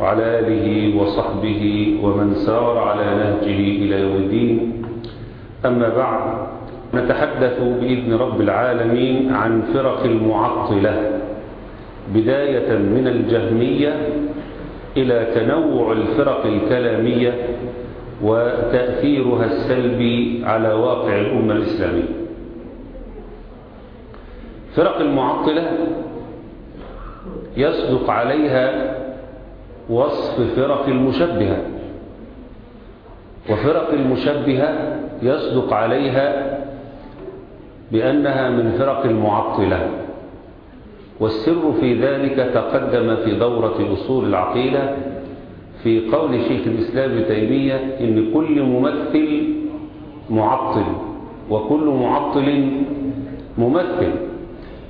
وعلى آله وصحبه ومن سار على نهجه إلى يوم الدين. أما بعد نتحدث بإذن رب العالمين عن فرق المعطلة بداية من الجهمية إلى تنوع الفرق الكلامية وتأثيرها السلبي على واقع الأمة الإسلامية. فرق المعطلة يصدق عليها وصف فرق المشبهة. وفرق المشبهة يصدق عليها بأنها من فرق المعطلة. والسر في ذلك تقدم في دورة أصول العقيدة في قول شيخ الإسلام ابن تيمية إن كل ممثل معطل وكل معطل ممثل.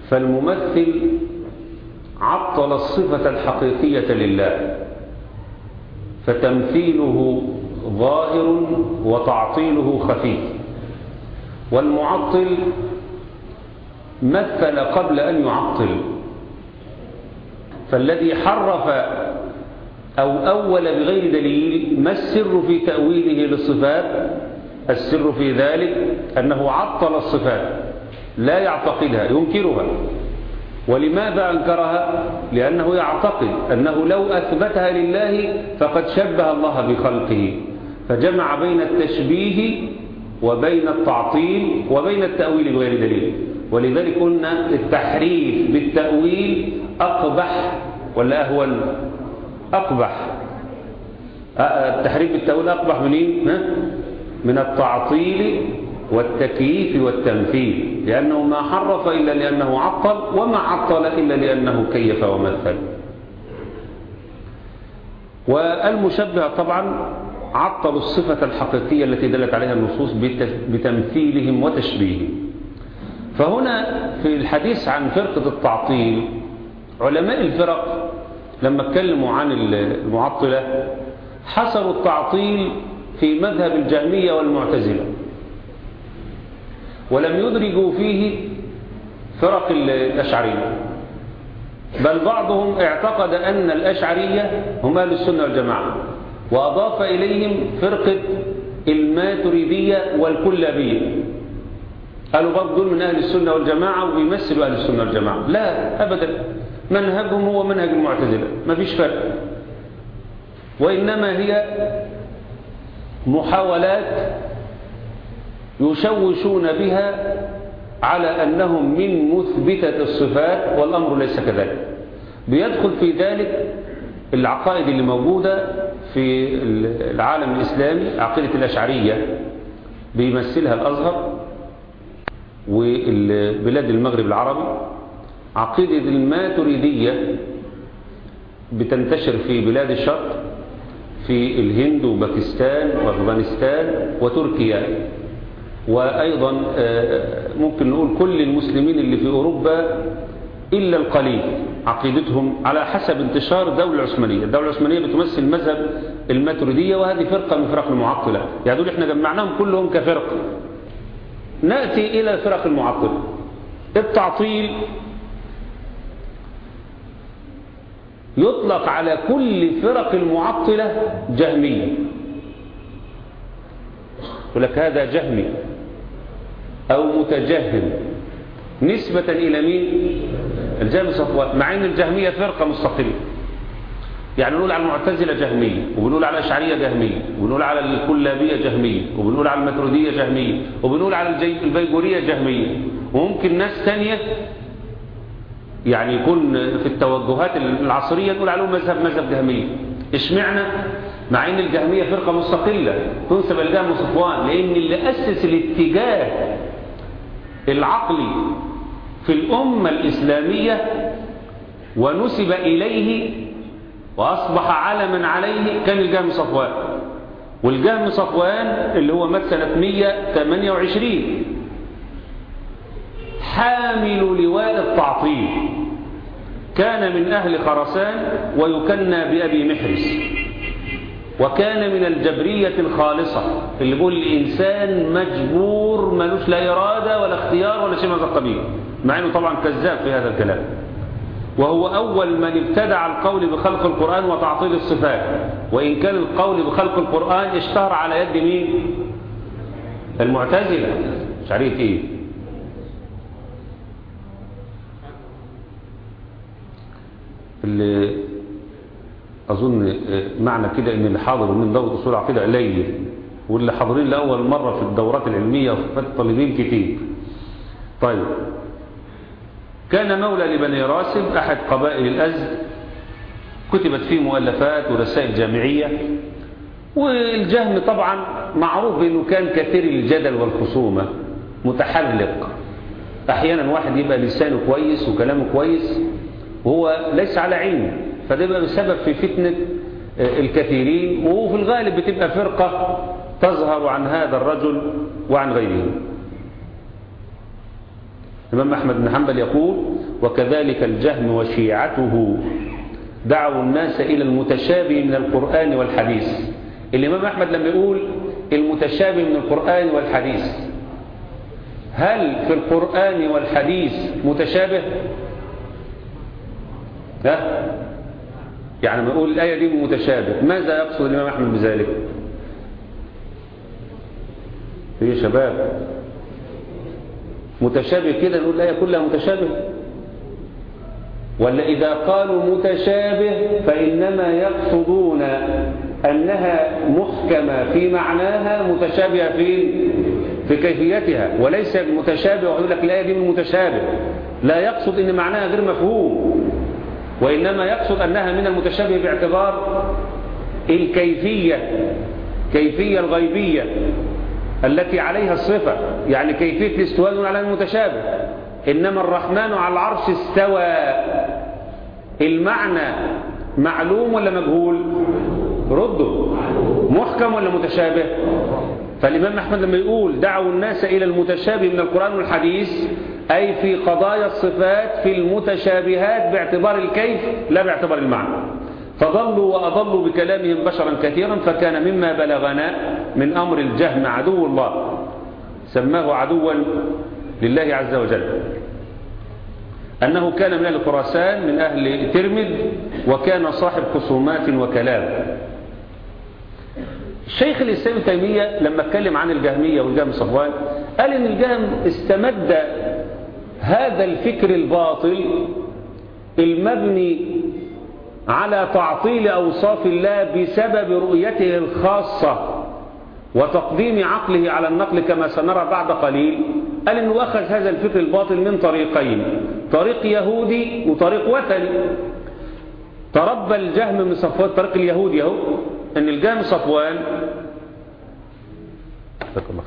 فالممثل عطل الصفة الحقيقية لله. فتمثيله ظاهر وتعطيله خفي والمعطل مثل قبل أن يعطل. فالذي حرف أو أول بغير دليل ما السر في تأويله للصفات؟ السر في ذلك أنه عطل الصفات لا يعتقدها ينكرها. ولماذا أنكرها؟ لأنه يعتقد أنه لو أثبتها لله فقد شبه الله بخلقه فجمع بين التشبيه وبين التعطيل وبين التأويل بغير دليل. ولذلك قلنا التحريف بالتأويل أقبح ولا أهون أقبح؟ التحريف بالتأويل أقبح منين؟ من التعطيل والتكييف والتمثيل لأنه ما حرف إلا لأنه عطل وما عطل إلا لأنه كيف ومثل. والمشبه طبعا عطلوا الصفة الحقيقية التي دلت عليها النصوص بتمثيلهم وتشبيههم. فهنا في الحديث عن فرقة التعطيل علماء الفرق لما اتكلموا عن المعطلة حصروا التعطيل في مذهب الجهمية والمعتزلة. ولم يدرجوا فيه فرق الأشعرية. بل بعضهم اعتقد أن الأشعرية هم أهل السنة والجماعة وأضاف إليهم فرقة الماتريدية والكلابية. قالوا برضو دول من أهل السنة والجماعة وبيمثلوا أهل السنة والجماعة. لا أبدا. منهجهم هو منهج المعتزلة ما فيش فرق. وإنما هي محاولات يشوشون بها على أنهم من مثبتة الصفات والأمر ليس كذلك. بيدخل في ذلك العقائد اللي موجودة في العالم الإسلامي عقيدة الأشعرية بيمثلها الأزهر وبلاد المغرب العربي. عقيدة الماتريدية بتنتشر في بلاد الشرق في الهند وباكستان وأفغانستان وتركيا. وأيضا ممكن نقول كل المسلمين اللي في أوروبا إلا القليل عقيدتهم على حسب انتشار الدولة العثمانية. الدولة العثمانية بتمثل مذهب الماتريدية وهذه فرقة من فرق المعطلة يعني دول إحنا جمعناهم كلهم كفرقة نأتي إلى فرق المعطلة التعطيل يطلق على كل فرق المعطلة جهمية. يقول لك هذا جهمي. أو متجهم نسبة إلى مين؟ الجهم صفوان. مع أن الجهمية فرقة مستقلة. يعني نقول على المعتزلة جهمية وبنقول على الأشعرية جهمية وبنقول على الكلابية جهمية وبنقول على المترودية جهمية وبنقول على البيجورية جهمية. وممكن ناس تانية يعني يكون في التوجهات العصرية نقول عليهم مذهب مذهب جهمية. اشمعنى؟ مع إن الجهمية فرقة مستقلة. تنسب الجهم صفوان لأن اللي أسس الاتجاه العقلي في الأمة الإسلامية ونسب إليه وأصبح علما عليه كان الجهم صفوان. والجهم صفوان اللي هو مات سنة 128 حامل لواء التعطيل. كان من أهل خرسان ويكنى بأبي محرس وكان من الجبرية الخالصة اللي بيقول الإنسان مجبور ملوش لا إرادة ولا اختيار ولا شيء من هذا القبيل مع أنه طبعا كذاب في هذا الكلام. وهو أول من ابتدع القول بخلق القرآن وتعطيل الصفات. وإن كان القول بخلق القرآن اشتهر على يد مين؟ المعتزلة. مش عارف إيه؟ اللي أظن معنى كده إن اللي حاضر من دورة أصول العقيدة قليل واللي حاضرين لأول مرة في الدورات العلمية وفي الطالبين كتير. طيب. كان مولى لبني راسب أحد قبائل الأزد كتبت فيه مؤلفات ورسائل جامعية والجهم طبعا معروف بأنه كان كثير الجدل والخصومة متحلق أحيانا واحد يبقى لسانه كويس وكلامه كويس وهو ليس على علم فده بسبب في فتنة الكثيرين وفي الغالب بتبقى فرقة تظهر عن هذا الرجل وعن غيره. الإمام أحمد بن حنبل يقول وكذلك الجهم وشيعته دعوا الناس إلى المتشابه من القرآن والحديث. الإمام أحمد لما يقول المتشابه من القرآن والحديث هل في القرآن والحديث متشابه؟ ها؟ يعني ما يقول الآية دي متشابه. ماذا يقصد الإمام أحمد بذلك؟ يا شباب متشابه كده نقول الآية كلها متشابه؟ ولا إذا قالوا متشابه فإنما يقصدون أنها محكمة في معناها متشابهة في في كيفيتها وليس متشابه ويقول لك الآية دي من متشابه. لا يقصد أن معناها غير مفهوم. وإنما يقصد أنها من المتشابه باعتبار الكيفية كيفية الغيبية التي عليها الصفة يعني كيفية الاستواء على المتشابه. إنما الرحمن على العرش استوى. المعنى معلوم ولا مجهول؟ ردوا محكم ولا متشابه؟ فالإمام أحمد لما يقول دعوا الناس إلى المتشابه من القرآن والحديث أي في قضايا الصفات في المتشابهات باعتبار الكيف لا باعتبار المعنى. فضلوا وأضلوا بكلامهم بشرا كثيرا فكان مما بلغنا من أمر الجهم عدو الله. سماه عدوا لله عز وجل. أنه كان من أهل خراسان من أهل ترمذ وكان صاحب خصومات وكلام. الشيخ الإسلام تيمية لما اتكلم عن الجهمية والجهم صفوان قال إن الجهم استمد هذا الفكر الباطل المبني على تعطيل أوصاف الله بسبب رؤيته الخاصة وتقديم عقله على النقل كما سنرى بعد قليل. قال إنه أخذ هذا الفكر الباطل من طريقين طريق يهودي وطريق وثني. تربى الجهم من صفوان طريق اليهودي أهو إن الجهم صفوان. الله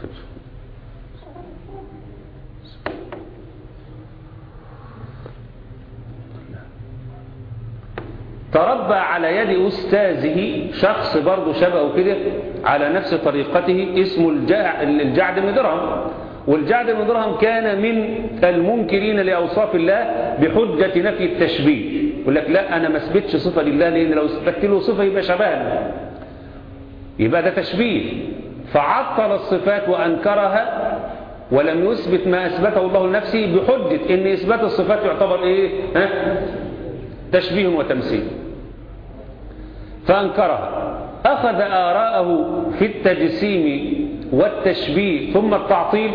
تربى على يد أستاذه شخص برضه شبهه كده على نفس طريقته اسمه الجعد بن درهم. والجعد بن درهم كان من المنكرين لأوصاف الله بحجة نفي التشبيه. يقول لك لا أنا ما أثبتش صفة لله لأن لو اثبت له صفة يبقى شبهنا. يبقى ده تشبيه. فعطل الصفات وأنكرها ولم يثبت ما أثبته الله لنفسه بحجة إن إثبات الصفات يعتبر إيه؟ ها؟ تشبيه وتمثيل. فأنكرها. أخذ آراءه في التجسيم والتشبيه ثم التعطيل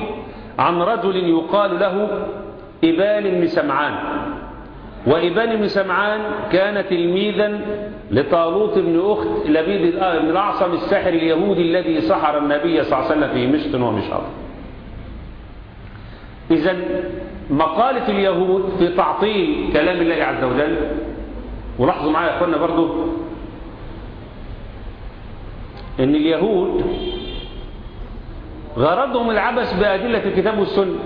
عن رجل يقال له إبان بن سمعان. وإبان بن سمعان كان تلميذا لطالوت بن أخت لبيد بن الأعصم الساحر اليهودي الذي سحر النبي صلى الله عليه وسلم في مشط ومشهر إذا مقالة اليهود في تعطيل كلام الله عز وجل. ولاحظوا معايا يا اخوانا برضو إن اليهود غرضهم العبث بأدلة الكتاب والسنة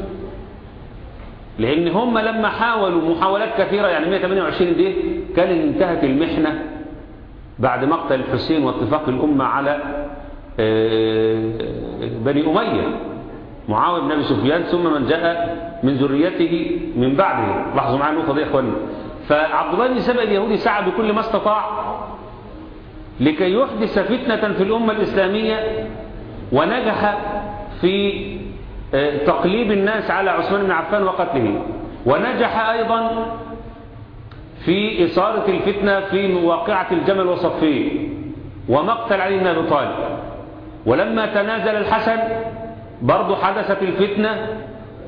لأن هم لما حاولوا محاولات كثيرة يعني 128 دي كان انتهت المحنة بعد مقتل الحسين واتفاق الأمة على بني أمية معاوية بن أبي سفيان ثم من جاء من ذريته من بعده. لاحظوا معايا النقطة دي يا إخواني. فعبد الله بن سبأ اليهودي سعى بكل ما استطاع لكي يحدث فتنة في الأمة الإسلامية ونجح في تقليب الناس على عثمان بن عفان وقتله. ونجح أيضا في إثارة الفتنة في واقعة الجمل وصفين ومقتل علي بن أبي طالب. ولما تنازل الحسن برضه حدثت الفتنة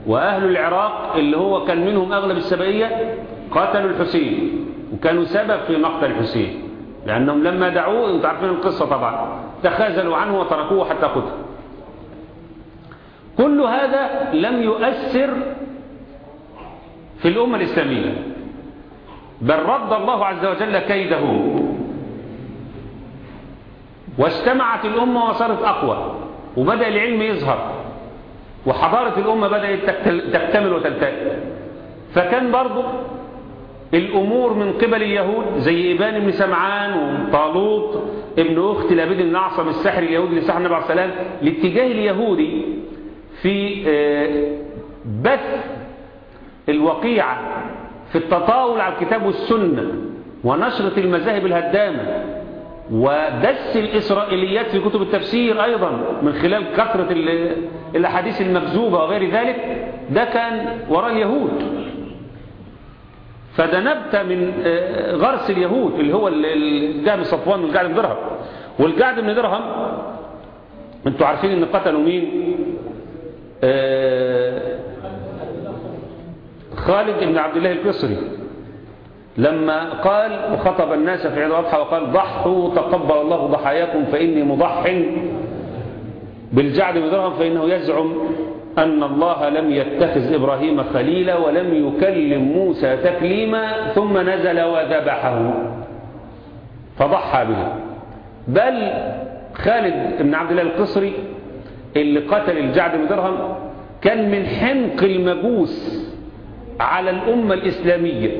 وأهل العراق اللي هو كان منهم أغلب السبائية قتلوا الحسين وكانوا سبب في مقتل الحسين. لأنهم لما دعوه أنتم عارفين القصة طبعا تخاذلوا عنه وتركوه حتى قتل. كل هذا لم يؤثر في الأمة الإسلامية. بل رد الله عز وجل كيده. واجتمعت الأمة وصارت أقوى. وبدأ العلم يظهر. وحضارة الأمة بدأت تكتمل وتلتئم فكان برضو الأمور من قبل اليهود زي إبان بن سمعان وطالوت ابن أخت لابد بن أعصم السحر اليهودي لسحر النبي عليه السلام الاتجاه اليهودي في بث الوقيعة في التطاول على الكتاب والسنة ونشرة المذاهب الهدامة. ودس الإسرائيليات في كتب التفسير أيضا من خلال كثرة الأحاديث المكذوبة وغير ذلك ده كان وراء اليهود. فده نبت من غرس اليهود اللي هو الجعد صفوان والجعد بن درهم. والجعد بن درهم أنتوا عارفين إن قتلوا مين؟ خالد بن عبد الله القصري. لما قال وخطب الناس في عيد الأضحى وقال ضحوا تقبل الله ضحاياكم فإني مضح بالجعد بن درهم فإنه يزعم أن الله لم يتخذ إبراهيم خليلا ولم يكلم موسى تكليما ثم نزل وذبحه فضحى به. بل خالد بن عبد الله القصري اللي قتل الجعد بن درهم كان من حنق المجوس على الأمة الإسلامية.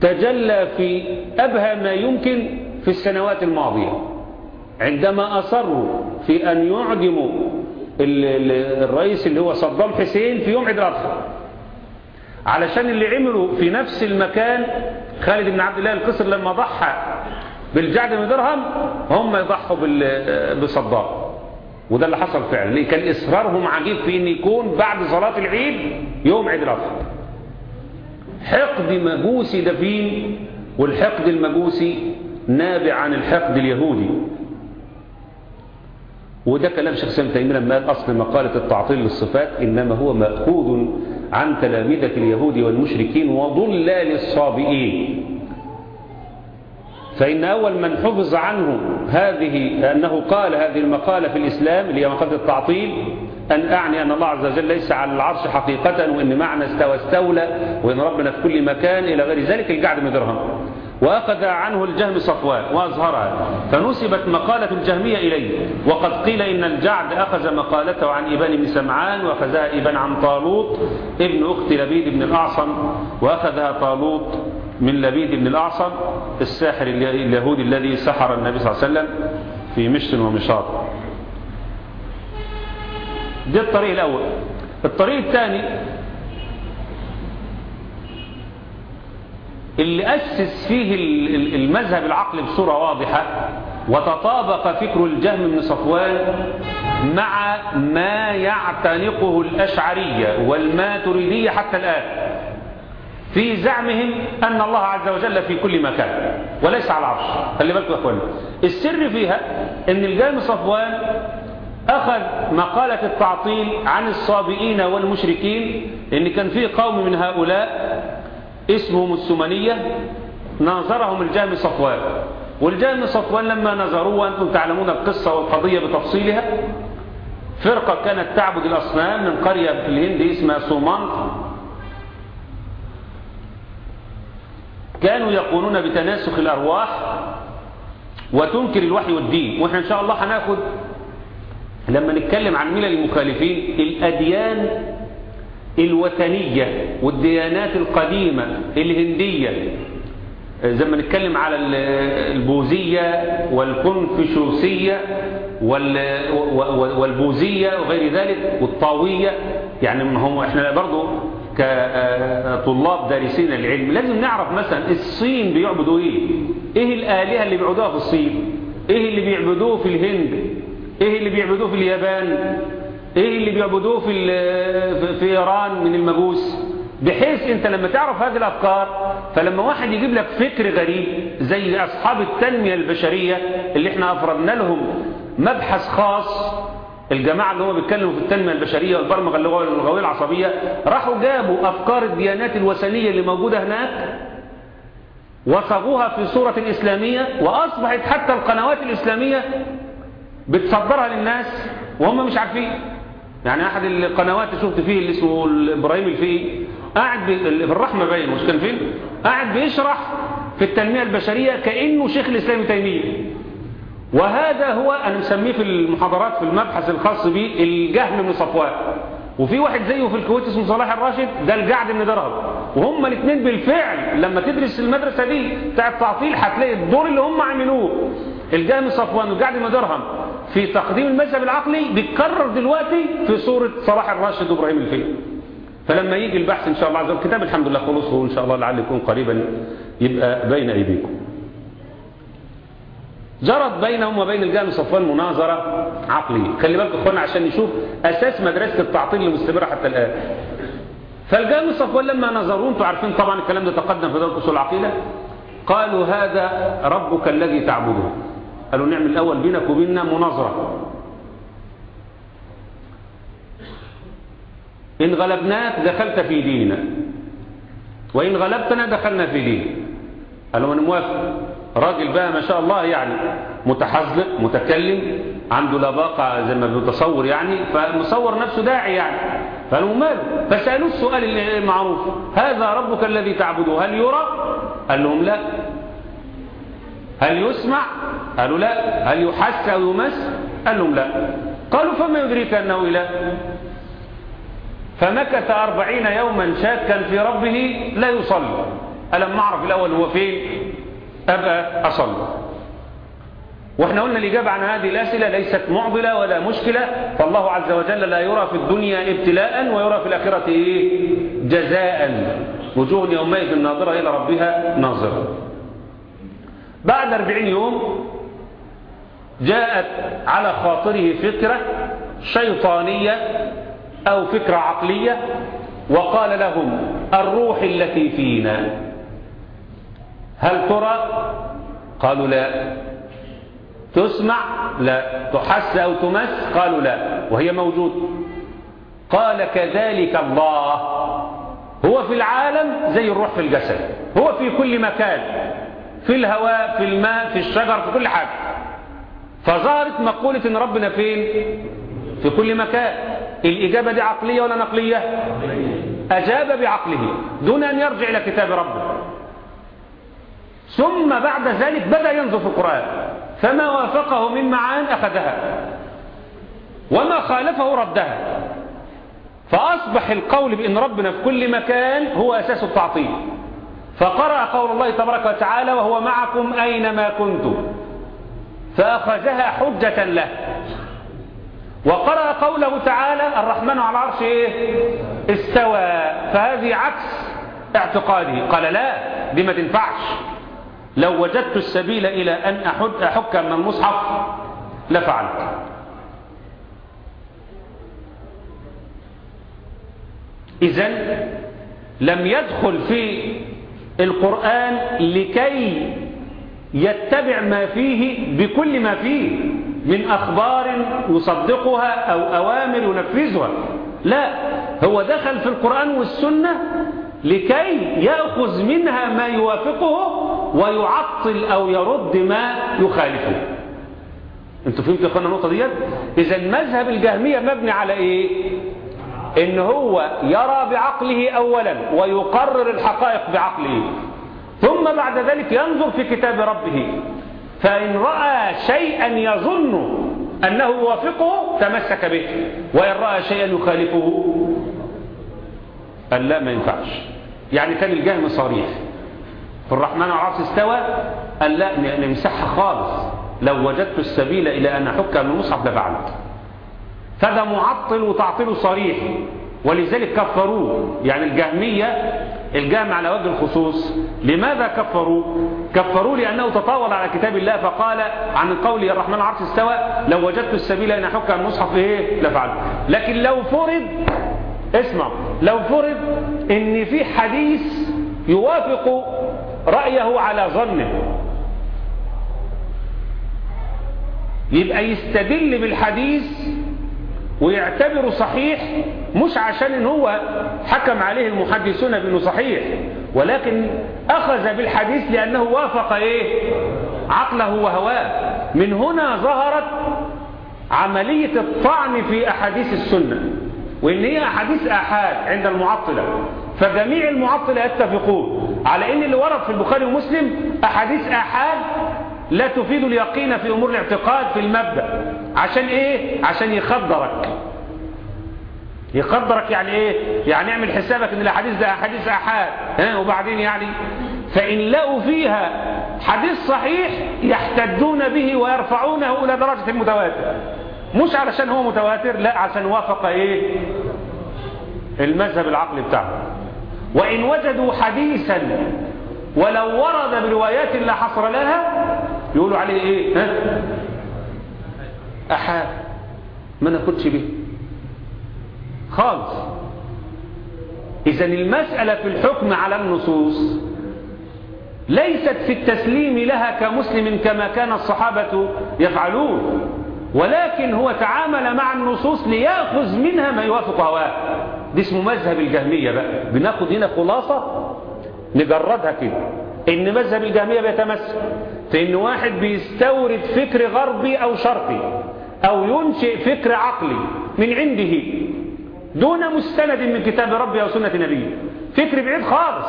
تجلى في أبهى ما يمكن في السنوات الماضية. عندما أصروا في أن يعدموا الرئيس اللي هو صدام حسين في يوم عيد الأضحى علشان اللي عملوا في نفس المكان خالد بن عبد الله القصر لما ضحى بالجعد بن درهم هم يضحوا بصدام. وده اللي حصل فعلا. ليه كان إصرارهم عجيب في أن يكون بعد صلاة العيد يوم عيد الأضحى. حقد مجوسي دفين والحقد المجوسي نابع عن الحقد اليهودي. وده كلام شيخ سامي تيمية لما قال أصل مقالة التعطيل للصفات إنما هو مأخوذ عن تلامذة اليهود والمشركين وضلال الصابئين فإن أول من حفظ عنه هذه أنه قال هذه المقالة في الإسلام اللي هي مقالة التعطيل أن أعني أن الله عز وجل ليس على العرش حقيقة وإن معنى استوى استولى وإن ربنا في كل مكان إلى غير ذلك الجعد بن درهم. وأخذ عنه الجهم صفوان وأظهرها. فنسبت مقالة الجهمية إليه. وقد قيل إن الجعد أخذ مقالته عن إبان بن سمعان وأخذها إبان عن طالوت ابن أخت لبيد بن الأعصم وأخذها طالوت من لبيد بن الأعصم الساحر اليهودي الذي سحر النبي صلى الله عليه وسلم في مشط ومشاط. ده الطريق الأول. الطريق الثاني اللي أسس فيه المذهب العقل بصورة واضحة وتطابق فكر الجهم بن صفوان مع ما يعتنقه الأشعرية والماتريدية حتى الآن. في زعمهم أن الله عز وجل في كل مكان وليس على العرش. خلي بالكم يا أخواني. السر فيها أن الجهم صفوان أخذ مقالة التعطيل عن الصابئين والمشركين لأن كان في قوم من هؤلاء اسمهم السمنية ناظرهم الجهم صفوان. والجهم صفوان لما نظروا وأنتم تعلمون القصة والقضية بتفصيلها فرقة كانت تعبد الأصنام من قرية في الهند اسمها سومانت كانوا يقولون بتناسخ الأرواح وتنكر الوحي والدين. وإحنا إن شاء الله هناخد لما نتكلم عن ملل المخالفين الأديان الوثنية والديانات القديمة الهندية. زي ما نتكلم على البوذية والكونفوشيوسية والبوذية وغير ذلك والطاوية يعني هم إحنا برضو كطلاب دارسين العلم لازم نعرف مثلا الصين بيعبدوا إيه؟ إيه الآلهة اللي بيعبدوها في الصين؟ إيه اللي بيعبدوه في الهند؟ إيه اللي بيعبدوه في اليابان؟ إيه اللي بيعبدوه في في إيران من المجوس؟ بحيث أنت لما تعرف هذه الأفكار فلما واحد يجيب لك فكر غريب زي أصحاب التنمية البشرية اللي إحنا أفردنا لهم مبحث خاص الجماعة اللي هم بيتكلموا في التنمية البشرية والبرمجة اللغوية العصبية راحوا جابوا أفكار الديانات الوثنية اللي موجودة هناك وصغوها في صورة إسلامية وأصبحت حتى القنوات الإسلامية بتصدرها للناس وهم مش عارفين. يعني أحد القنوات اللي شفت فيه اللي اسمه إبراهيم الفي قاعد في الرحمة باين مش كان فين؟ قاعد بيشرح في التنمية البشرية كأنه شيخ الإسلام تيمية. وهذا هو أنا مسميه في المحاضرات في المبحث الخاص به الجهم من صفوان. وفي واحد زيه في الكويت اسمه صلاح الراشد ده الجعد من درهم. وهم الاثنين بالفعل لما تدرس المدرسة دي بتاع التعطيل هتلاقي الدور اللي هم عملوه. الجهم صفوان والجعد من درهم. في تقديم المذهب العقلي بيتكرر دلوقتي في صورة صلاح الراشد وإبراهيم الفيل. فلما يجي البحث إن شاء الله عز وجل الكتاب الحمد لله خلص وان شاء الله لعل يكون قريبا يبقى بين أيديكم. جرت بينهم وبين الجهم صفوان مناظرة عقلية. خلي بالك اخوانا عشان نشوف أساس مدرسة التعطيل اللي مستمرة حتى الآن. فالجهم صفوان لما نظروا أنتوا عارفين طبعا الكلام ده تقدم في دورة اصول العقيدة قالوا هذا ربك الذي تعبده. قالوا نعمل الأول بينك وبيننا مناظرة. إن غلبناك دخلت في ديننا. وإن غلبتنا دخلنا في دينك قالوا أنا موافق. راجل بقى ما شاء الله يعني متحذق متكلم عنده لباقة زي ما بيتصور يعني فمصور نفسه داعي يعني. فقالوا ماله؟ فسألوه السؤال المعروف هذا ربك الذي تعبده هل يرى؟ قال لهم لا. هل يسمع؟ قالوا لا. هل يحس أو يمس؟ قال لهم لا. قالوا فما يدريك أنه إله؟ فمكث أربعين يوما شاكا في ربه لا يصلي. ألم نعرف الأول هو فين؟ أبقى أصلي. وإحنا قلنا الإجابة عن هذه الأسئلة ليست معضلة ولا مشكلة. فالله عز وجل لا يرى في الدنيا ابتلاء ويرى في الآخرة إيه؟ جزاء. وجوه يومئذ ناظرة إلى ربها ناظرة. بعد أربعين يوم جاءت على خاطره فكرة شيطانية أو فكرة عقلية وقال لهم الروح التي فينا. هل ترى؟ قالوا لا. تسمع؟ لا. تحس أو تمس؟ قالوا لا. وهي موجود. قال كذلك الله. هو في العالم زي الروح في الجسد. هو في كل مكان. في الهواء في الماء في الشجر في كل حاجة. فظهرت مقولة إن ربنا فين؟ في كل مكان. الإجابة دي عقلية ولا نقلية؟ أجاب بعقله. دون أن يرجع إلى كتاب ربه. ثم بعد ذلك بدأ ينظر في القرآن. فما وافقه من معان أخذها. وما خالفه ردها. فأصبح القول بأن ربنا في كل مكان هو أساس التعطيل. فقرأ قول الله تبارك وتعالى وهو معكم أينما كنتم. فأخذها حجة له. وقرأ قوله تعالى الرحمن على العرش إيه؟ استوى. فهذه عكس اعتقاده. قال لا دي ما تنفعش. لو وجدت السبيل إلى أن أحد أحك من المصحف لفعلت. إذن لم يدخل في القرآن لكي يتبع ما فيه بكل ما فيه من أخبار يصدقها أو أوامر ينفذها. لا هو دخل في القرآن والسنة لكي يأخذ منها ما يوافقه ويعطل أو يرد ما يخالفه. أنتوا فهمتوا يا إخوانا النقطة ديت؟ إذا مذهب الجهمية مبني على إيه؟ إن هو يرى بعقله أولا ويقرر الحقائق بعقله. ثم بعد ذلك ينظر في كتاب ربه. فإن رأى شيئا يظن أنه يوافقه تمسك به. وإن رأى شيئا يخالفه قال لا ما ينفعش. يعني كان الجهم صريح. في الرحمن العرش استوى قال لا نمسحها خالص. لو وجدت السبيل إلى أن أحك المصحف لفعلت. فده معطل وتعطيل صريح. ولذلك كفروه. يعني الجهمية الجهم على وجه الخصوص لماذا كفروه؟ كفروه لأنه تطاول على كتاب الله فقال عن قول الرحمن العرش استوى لو وجدت السبيل أن أحك المصحف إيه؟ لفعل لكن لو فرض اسمع لو فرض إن في حديث يوافق رأيه على ظنه. يبقى يستدل بالحديث ويعتبره صحيح مش عشان إن هو حكم عليه المحدثون بأنه صحيح ولكن أخذ بالحديث لأنه وافق إيه؟ عقله وهواه. من هنا ظهرت عملية الطعن في أحاديث السنة وإن هي أحاديث آحاد عند المعطلة. فجميع المعطلة يتفقون على إن اللي ورد في البخاري ومسلم أحاديث آحاد لا تفيد اليقين في أمور الاعتقاد في المبدأ. عشان إيه؟ عشان يخدرك. يقدرك يعني إيه؟ يعني اعمل حسابك إن الاحاديث ده احاديث أحاد ها؟ وبعدين يعني فإن لقوا فيها حديث صحيح يحتجون به ويرفعونه إلى درجة المتواتر. مش علشان هو متواتر لا عشان وافق إيه؟ المذهب العقلي بتاعه. وإن وجدوا حديثا ولو ورد بروايات لا حصر لها يقولوا عليه إيه؟ ها؟ احاد ما ناخدش به. خالص. اذا المسألة في الحكم على النصوص ليست في التسليم لها كمسلم كما كان الصحابة يفعلون ولكن هو تعامل مع النصوص ليأخذ منها ما يوافق هواه. دي اسمه مذهب الجهمية بقى. بناخد هنا خلاصة نجردها كده. إن مذهب الجهمية بيتمثل في إن واحد بيستورد فكر غربي أو شرقي. أو ينشئ فكر عقلي من عنده دون مستند من كتاب ربي أو سنة نبيه. فكر بعيد خالص.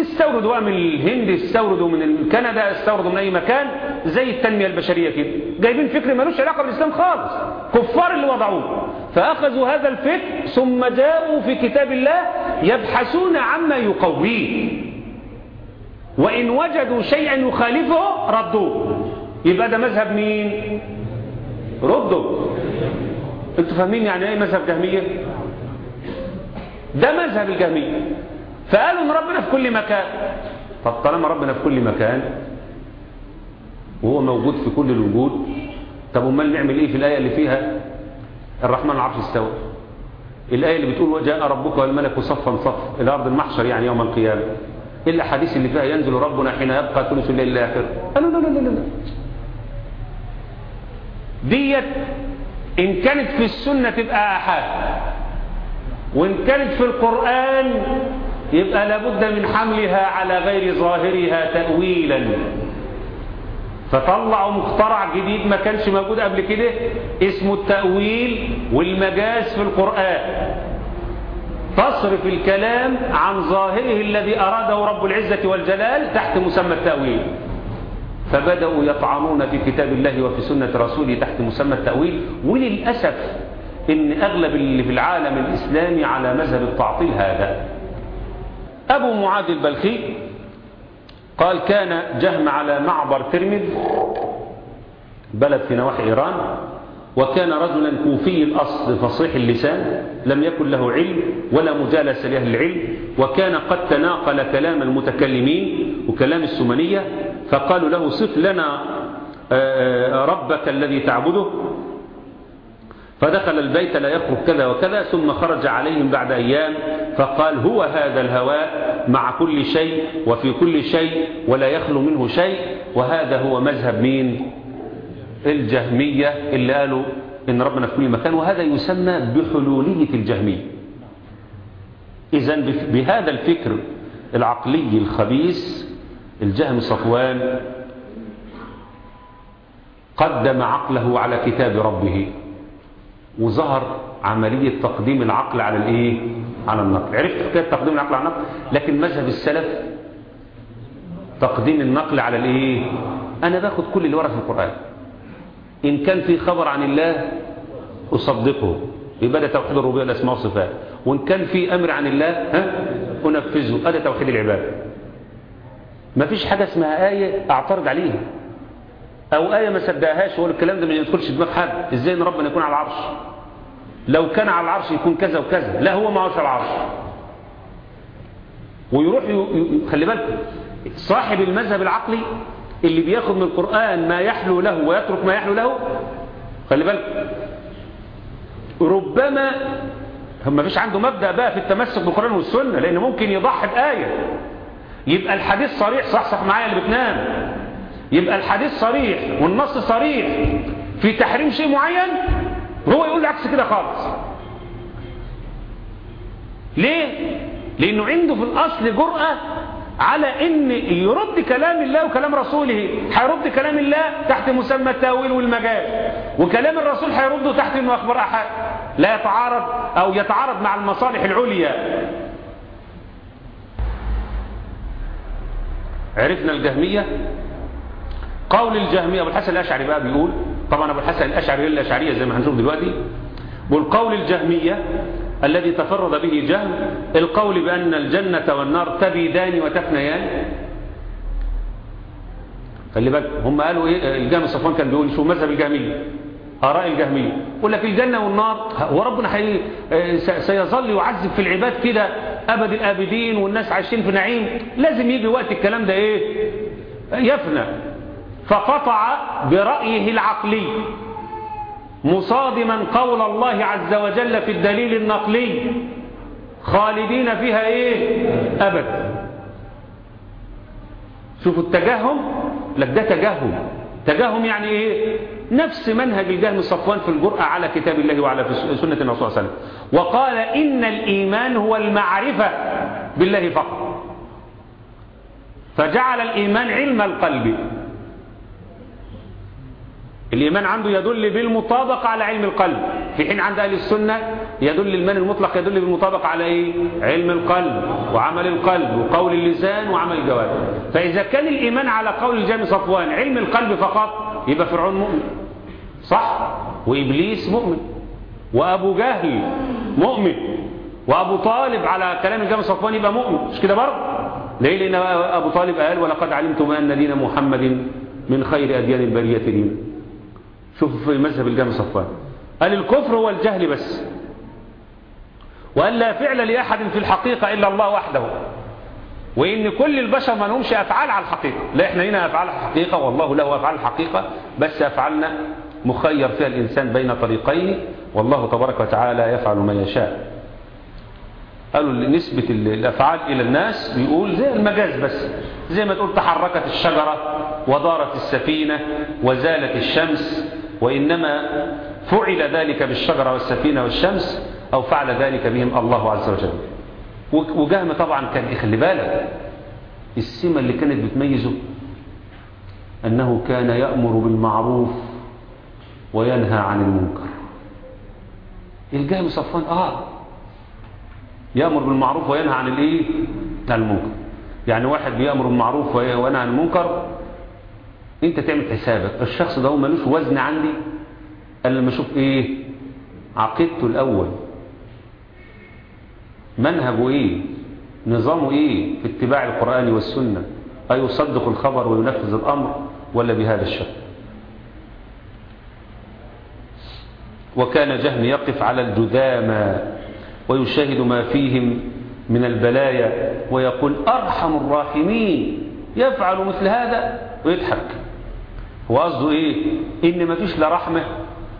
استوردوا من الهند استوردوا من كندا استوردوا من أي مكان زي التنمية البشرية كده. جايبين فكر ملوش علاقة بالإسلام خالص. كفار اللي وضعوه. فأخذوا هذا الفكر ثم جاءوا في كتاب الله يبحثون عما يقويه. وإن وجدوا شيئا يخالفه ردوه. يبقى ده مذهب مين؟ ردوا. أنتوا فاهمين يعني إيه مذهب جهمية؟ ده مذهب الجهمية. فقالوا إن ربنا في كل مكان. طب طالما ربنا في كل مكان وهو موجود في كل الوجود طب أمال نعمل إيه في الآية اللي فيها؟ الرحمن العرش استوى. الآية اللي بتقول وجاء ربك والملك صفا صف إلى ارض المحشر يعني يوم القيامة. إيه الأحاديث اللي فيها ينزل ربنا حين يبقى ثلث الليل الآخر؟ قالوا لا لا لا لا. ديت إن كانت في السنة تبقى آحاد. وإن كانت في القرآن يبقى لابد من حملها على غير ظاهرها تأويلا. فطلعوا مخترع جديد ما كانش موجود قبل كده اسمه التأويل والمجاز في القرآن. تصرف الكلام عن ظاهره الذي أراده رب العزة والجلال تحت مسمى التأويل. فبدأوا يطعنون في كتاب الله وفي سنة رسوله تحت مسمى التأويل. وللأسف إن أغلب اللي في العالم الإسلامي على مذهب التعطيل هذا. أبو معاذ البلخي قال كان جهم على معبر ترمذ بلد في نواحي إيران وكان رجلا كوفي الأصل فصيح اللسان لم يكن له علم ولا مجالسة لأهل العلم وكان قد تناقل كلام المتكلمين وكلام السمنية فقالوا له صف لنا ربك الذي تعبده. فدخل البيت لا يخرج كذا وكذا ثم خرج عليهم بعد أيام فقال هو هذا الهواء مع كل شيء وفي كل شيء ولا يخلو منه شيء وهذا هو مذهب مين؟ الجهمية اللي قالوا إن ربنا في كل مكان وهذا يسمى بحلولية الجهمية. إذا بهذا الفكر العقلي الخبيث الجهم صفوان قدم عقله على كتاب ربه وظهر عملية تقديم العقل على الإيه؟ على النقل. عرفت حكايه تقديم العقل على النقل؟ لكن مذهب السلف تقديم النقل على الإيه؟ أنا باخد كل اللي ورا في القرآن. إن كان في خبر عن الله أصدقه. يبقى ده توحيد الربوبية الاسماء والصفات وإن كان في أمر عن الله ها أنفذه. هذا توحيد العباده ما فيش حاجة اسمها آية أعترض عليها. أو آية ما صدقهاش وقول الكلام ده ما يدخلش دماغ حد. إزاي إن ربنا يكون على العرش؟ لو كان على العرش يكون كذا وكذا. لا هو ما هوش على العرش. ويروح. خلي بالكم. صاحب المذهب العقلي اللي بياخد من القرآن ما يحلو له ويترك ما يحلو له؟ خلي بالكم ربما هم ما فيش عنده مبدأ بقى في التمسك بالقرآن والسنة لأن ممكن يضحي بآية. يبقى الحديث صريح صح صح معايا اللي بتنام. يبقى الحديث صريح والنص صريح. في تحريم شيء معين هو يقول عكس كده خالص. ليه؟ لأنه عنده في الأصل جرأة على إن يرد كلام الله وكلام رسوله هيرد كلام الله تحت مسمى التأويل والمجال. وكلام الرسول هيرده تحت إنه أخبار أحد. لا يتعارض أو يتعارض مع المصالح العليا. عرفنا الجهمية؟ قول الجهمية أبو الحسن الأشعري بقى بيقول طبعا أبو الحسن الأشعري الأشعرية زي ما هنشوف دلوقتي. والقول الجهمية الذي تفرد به جهم القول بأن الجنة والنار تبيدان وتفنيان. خلي بالك هم قالوا إيه؟ الجهم صفوان كان بيقول شو مذهب الجهمية آراء الجهمية يقول لك الجنة والنار وربنا حي... سيظل يعذب في العباد كده أبد الآبدين والناس عايشين في نعيم. لازم يجي وقت الكلام ده إيه؟ يفنى. فقطع برأيه العقلي. مصادما قول الله عز وجل في الدليل النقلي خالدين فيها إيه؟ ابد شوفوا التجهم لك ده تجهم تجهم يعني إيه؟ نفس منهج الجهم صفوان في الجرأة على كتاب الله وعلى سنة الرسول صلى الله عليه وسلم. وقال إن الإيمان هو المعرفة بالله فقط. فجعل الإيمان علم القلب. الإيمان عنده يدل بالمطابقة على علم القلب. في حين عند أهل السنة يدل الإيمان المطلق يدل بالمطابقة على إيه؟ علم القلب وعمل القلب وقول اللسان وعمل الجوارح. فإذا كان الإيمان على قول الجامع صفوان علم القلب فقط يبقى فرعون مؤمن. صح؟ وإبليس مؤمن. وأبو جهل مؤمن. وأبو طالب على كلام الجامع صفوان يبقى مؤمن. مش كده برضه؟ ليه؟ لأن أبو طالب قال ولقد علمتم أن دين محمد من خير أديان البرية دين شوف في مذهب الجامع صفوان. قال الكفر هو الجهل بس. وقال لا فعل لأحد في الحقيقة إلا الله وحده. وإن كل البشر ما لهمش أفعال على الحقيقة. لا إحنا هنا أفعال الحقيقة والله له أفعال الحقيقة بس أفعالنا مخير فيها الإنسان بين طريقين والله تبارك وتعالى يفعل ما يشاء. قالوا نسبة الأفعال إلى الناس بيقول زي المجاز بس. زي ما تقول تحركت الشجرة ودارت السفينة وزالت الشمس وإنما فعل ذلك بالشجرة والسفينة والشمس أو فعل ذلك بهم الله عز وجل. وجهم طبعا كان خلي بالك. السمة اللي كانت بتميزه أنه كان يأمر بالمعروف وينهى عن المنكر. الجهم صفوان آه يأمر بالمعروف وينهى عن الإيه؟ عن المنكر. يعني واحد بيأمر بالمعروف وينهى عن المنكر انت تعمل حسابك. الشخص ده هو ملوش وزن عندي. الا لما أشوف إيه؟ عقيدته الأول. منهجه إيه؟ نظامه إيه في اتباع القرآن والسنة؟ أيصدق الخبر وينفذ الأمر ولا بهذا الشكل؟ وكان جهم يقف على الجذامى ويشاهد ما فيهم من البلايا ويقول أرحم الراحمين. يفعل مثل هذا ويضحك. هو قصده إيه؟ إن ما فيش لا رحمة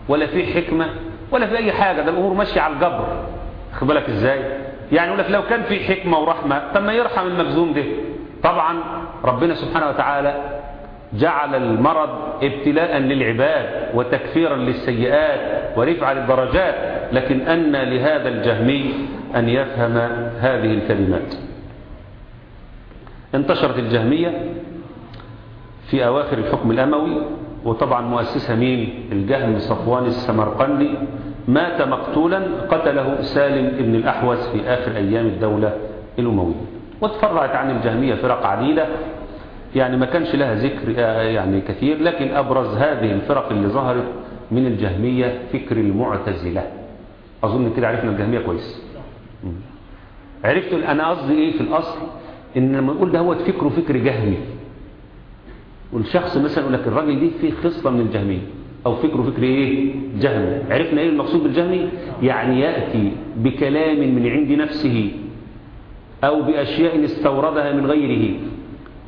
ولا في حكمة ولا في أي حاجة ده الأمور ماشية على الجبر. خد بالك إزاي؟ يعني يقول لك لو كان في حكمة ورحمة طب ما يرحم المجزوم ده. طبعا ربنا سبحانه وتعالى جعل المرض ابتلاء للعباد وتكفيرا للسيئات ورفع للدرجات لكن أن لهذا الجهمي أن يفهم هذه الكلمات. انتشرت الجهمية في أواخر الحكم الأموي وطبعا مؤسسها مين؟ الجهم صفوان السمرقندي. مات مقتولا قتله سالم بن الأحوس في آخر أيام الدولة الأموية. وتفرعت عن الجهمية فرق عديدة. يعني ما كانش لها ذكر يعني كثير لكن أبرز هذه الفرق اللي ظهرت من الجهمية فكر المعتزلة. أظن كده عرفنا الجهمية كويس. عرفت أنا قصدي إيه في الأصل؟ إن لما نقول ده هو فكره فكر جهمي. والشخص مثلا يقول لك الراجل دي فيه خصلة من الجهمية أو فكره فكر إيه؟ جهمي. عرفنا إيه المقصود بالجهمي؟ يعني يأتي بكلام من عند نفسه أو بأشياء استوردها من غيره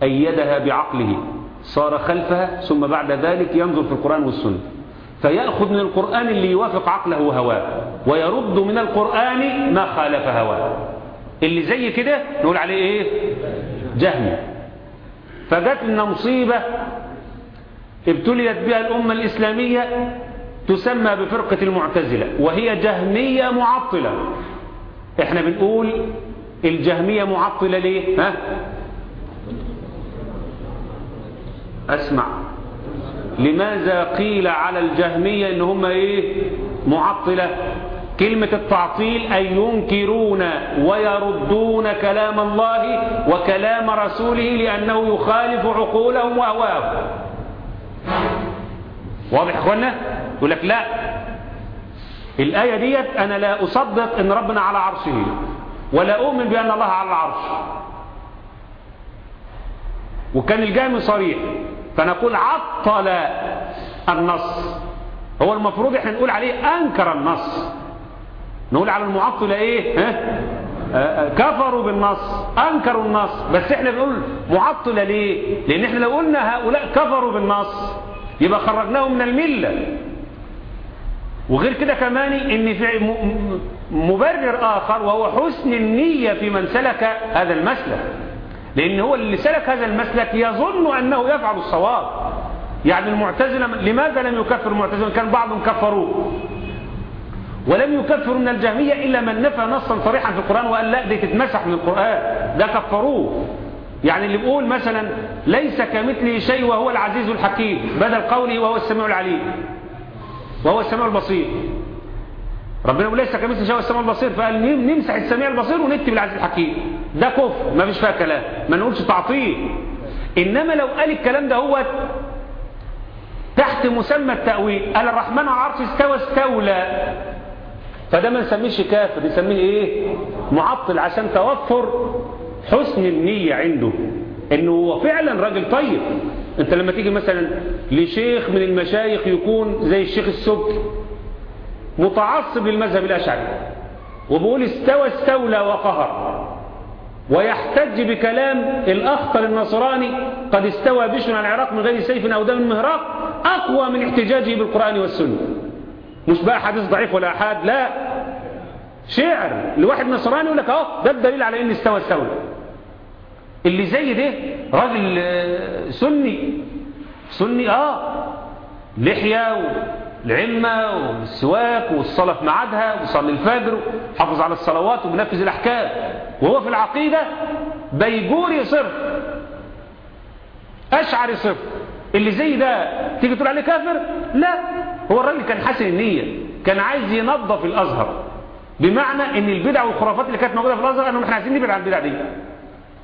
أيدها بعقله صار خلفها ثم بعد ذلك ينظر في القرآن والسنة. فيأخذ من القرآن اللي يوافق عقله وهواه ويرد من القرآن ما خالف هواه. اللي زي كده نقول عليه إيه؟ جهمي. فجت لنا مصيبة ابتليت بها الأمة الإسلامية تسمى بفرقة المعتزلة وهي جهمية معطلة. إحنا بنقول الجهمية معطلة ليه؟ ها؟ أسمع. لماذا قيل على الجهمية إن هم إيه؟ معطلة؟ كلمة التعطيل أي ينكرون ويردون كلام الله وكلام رسوله لأنه يخالف عقولهم وأهواهم واضح يا اخوانا يقول لك لا. الآية ديت أنا لا أصدق أن ربنا على عرشه ولا أؤمن بأن الله على العرش. وكان الجامع صريح. فنقول عطل النص. هو المفروض إحنا نقول عليه أنكر النص. نقول على المعطلة إيه؟ ها؟ كفروا بالنص أنكروا النص. بس إحنا بنقول معطلة ليه؟ لأن إحنا لو قلنا هؤلاء كفروا بالنص يبقى خرجناهم من الملة. وغير كده كمان إن في مبرر آخر وهو حسن النية في من سلك هذا المسلك. لأن هو اللي سلك هذا المسلك يظن أنه يفعل الصواب. يعني المعتزلة لماذا لم يكفر المعتزلة؟ كان بعضهم كفروه ولم يكفر من الجهمية إلا من نفى نصا صريحا في القرآن وقال لا دي تتمسح من القرآن ده كفروه. يعني اللي بيقول مثلا ليس كمثله شيء وهو العزيز الحكيم بدل قوله وهو السميع العليم وهو السميع البصير. ربنا يقول ليس كمثله شيء السميع البصير فقال نمسح السميع البصير ونكتب العزيز الحكيم. ده كفر ما فيش فيها كلام ما نقولش تعطيل. إنما لو قال الكلام ده هو تحت مسمى التأويل قال الرحمن العرش استوى استولى. فده ما نسميش كافر نسميه إيه؟ معطل عشان توفر حسن النية عنده. إنه هو فعلا راجل طيب. أنت لما تيجي مثلا لشيخ من المشايخ يكون زي الشيخ السبكي متعصب للمذهب الأشعري وبيقول استوى استولى وقهر ويحتج بكلام الأخطر النصراني قد استوى بشر على العراق من غير سيف أو دم مهراق أقوى من احتجاجه بالقرآن والسنة. مش بقى حديث ضعيف ولا أحاد لا. شعر لواحد نصراني يقول لك أهو ده الدليل على ان استوى استوى. اللي زي ده راجل سني سني آه لحية والعمه والسواك والصلاة في ميعادها وصلي الفجر وحافظ على الصلوات وبنفذ الأحكام. وهو في العقيدة بيجوري صرف اشعري صرف اللي زي ده تيجي تقول عليه كافر؟ لا. هو الراجل كان حسن النية كان عايز ينظف الأزهر بمعنى إن البدع والخرافات اللي كانت موجودة في الأزهر انهم إحنا عايزين نبعد عن البدع دي.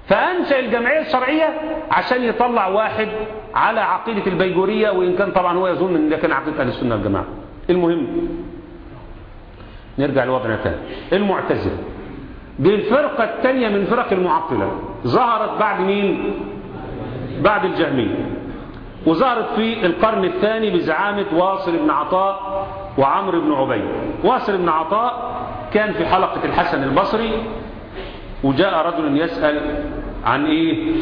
فأنشأ الجمعية الشرعية عشان يطلع واحد على عقيدة البيجورية وإن كان طبعا هو يظن إن ده كان عقيدة أهل السنة والجماعة. المهم نرجع لوضعنا تاني. المعتزلة. دي الفرقة الثانية من فرق المعطلة ظهرت بعد مين؟ بعد الجهمية. وظهرت في القرن الثاني بزعامة واصل بن عطاء وعمرو بن عبيد. واصل بن عطاء كان في حلقة الحسن البصري وجاء رجل يسأل عن إيه؟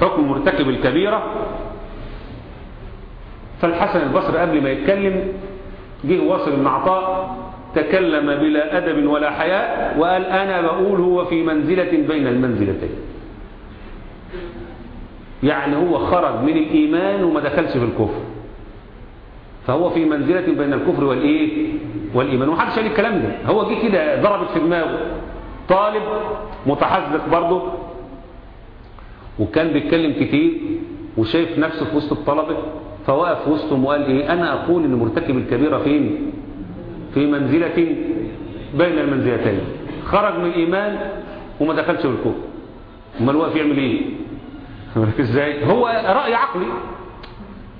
حكم مرتكب الكبيرة. فالحسن البصري قبل ما يتكلم جه واصل بن عطاء تكلم بلا أدب ولا حياء وقال أنا بقول هو في منزلة بين المنزلتين. يعني هو خرج من الإيمان وما دخلش في الكفر. فهو في منزلة بين الكفر والإيه؟ والإيمان. ومحدش قال الكلام ده. هو جه كده ضربت في دماغه. طالب متحذق برضه. وكان بيتكلم كتير. وشايف نفسه في وسط الطلبة. فوقف وسطهم وقال إيه؟ أنا أقول إن مرتكب الكبيرة فين؟ في منزلة بين المنزلتين. خرج من الإيمان وما دخلش في الكفر. أمال واقف يعمل إيه؟ إزاي؟ هو رأي عقلي.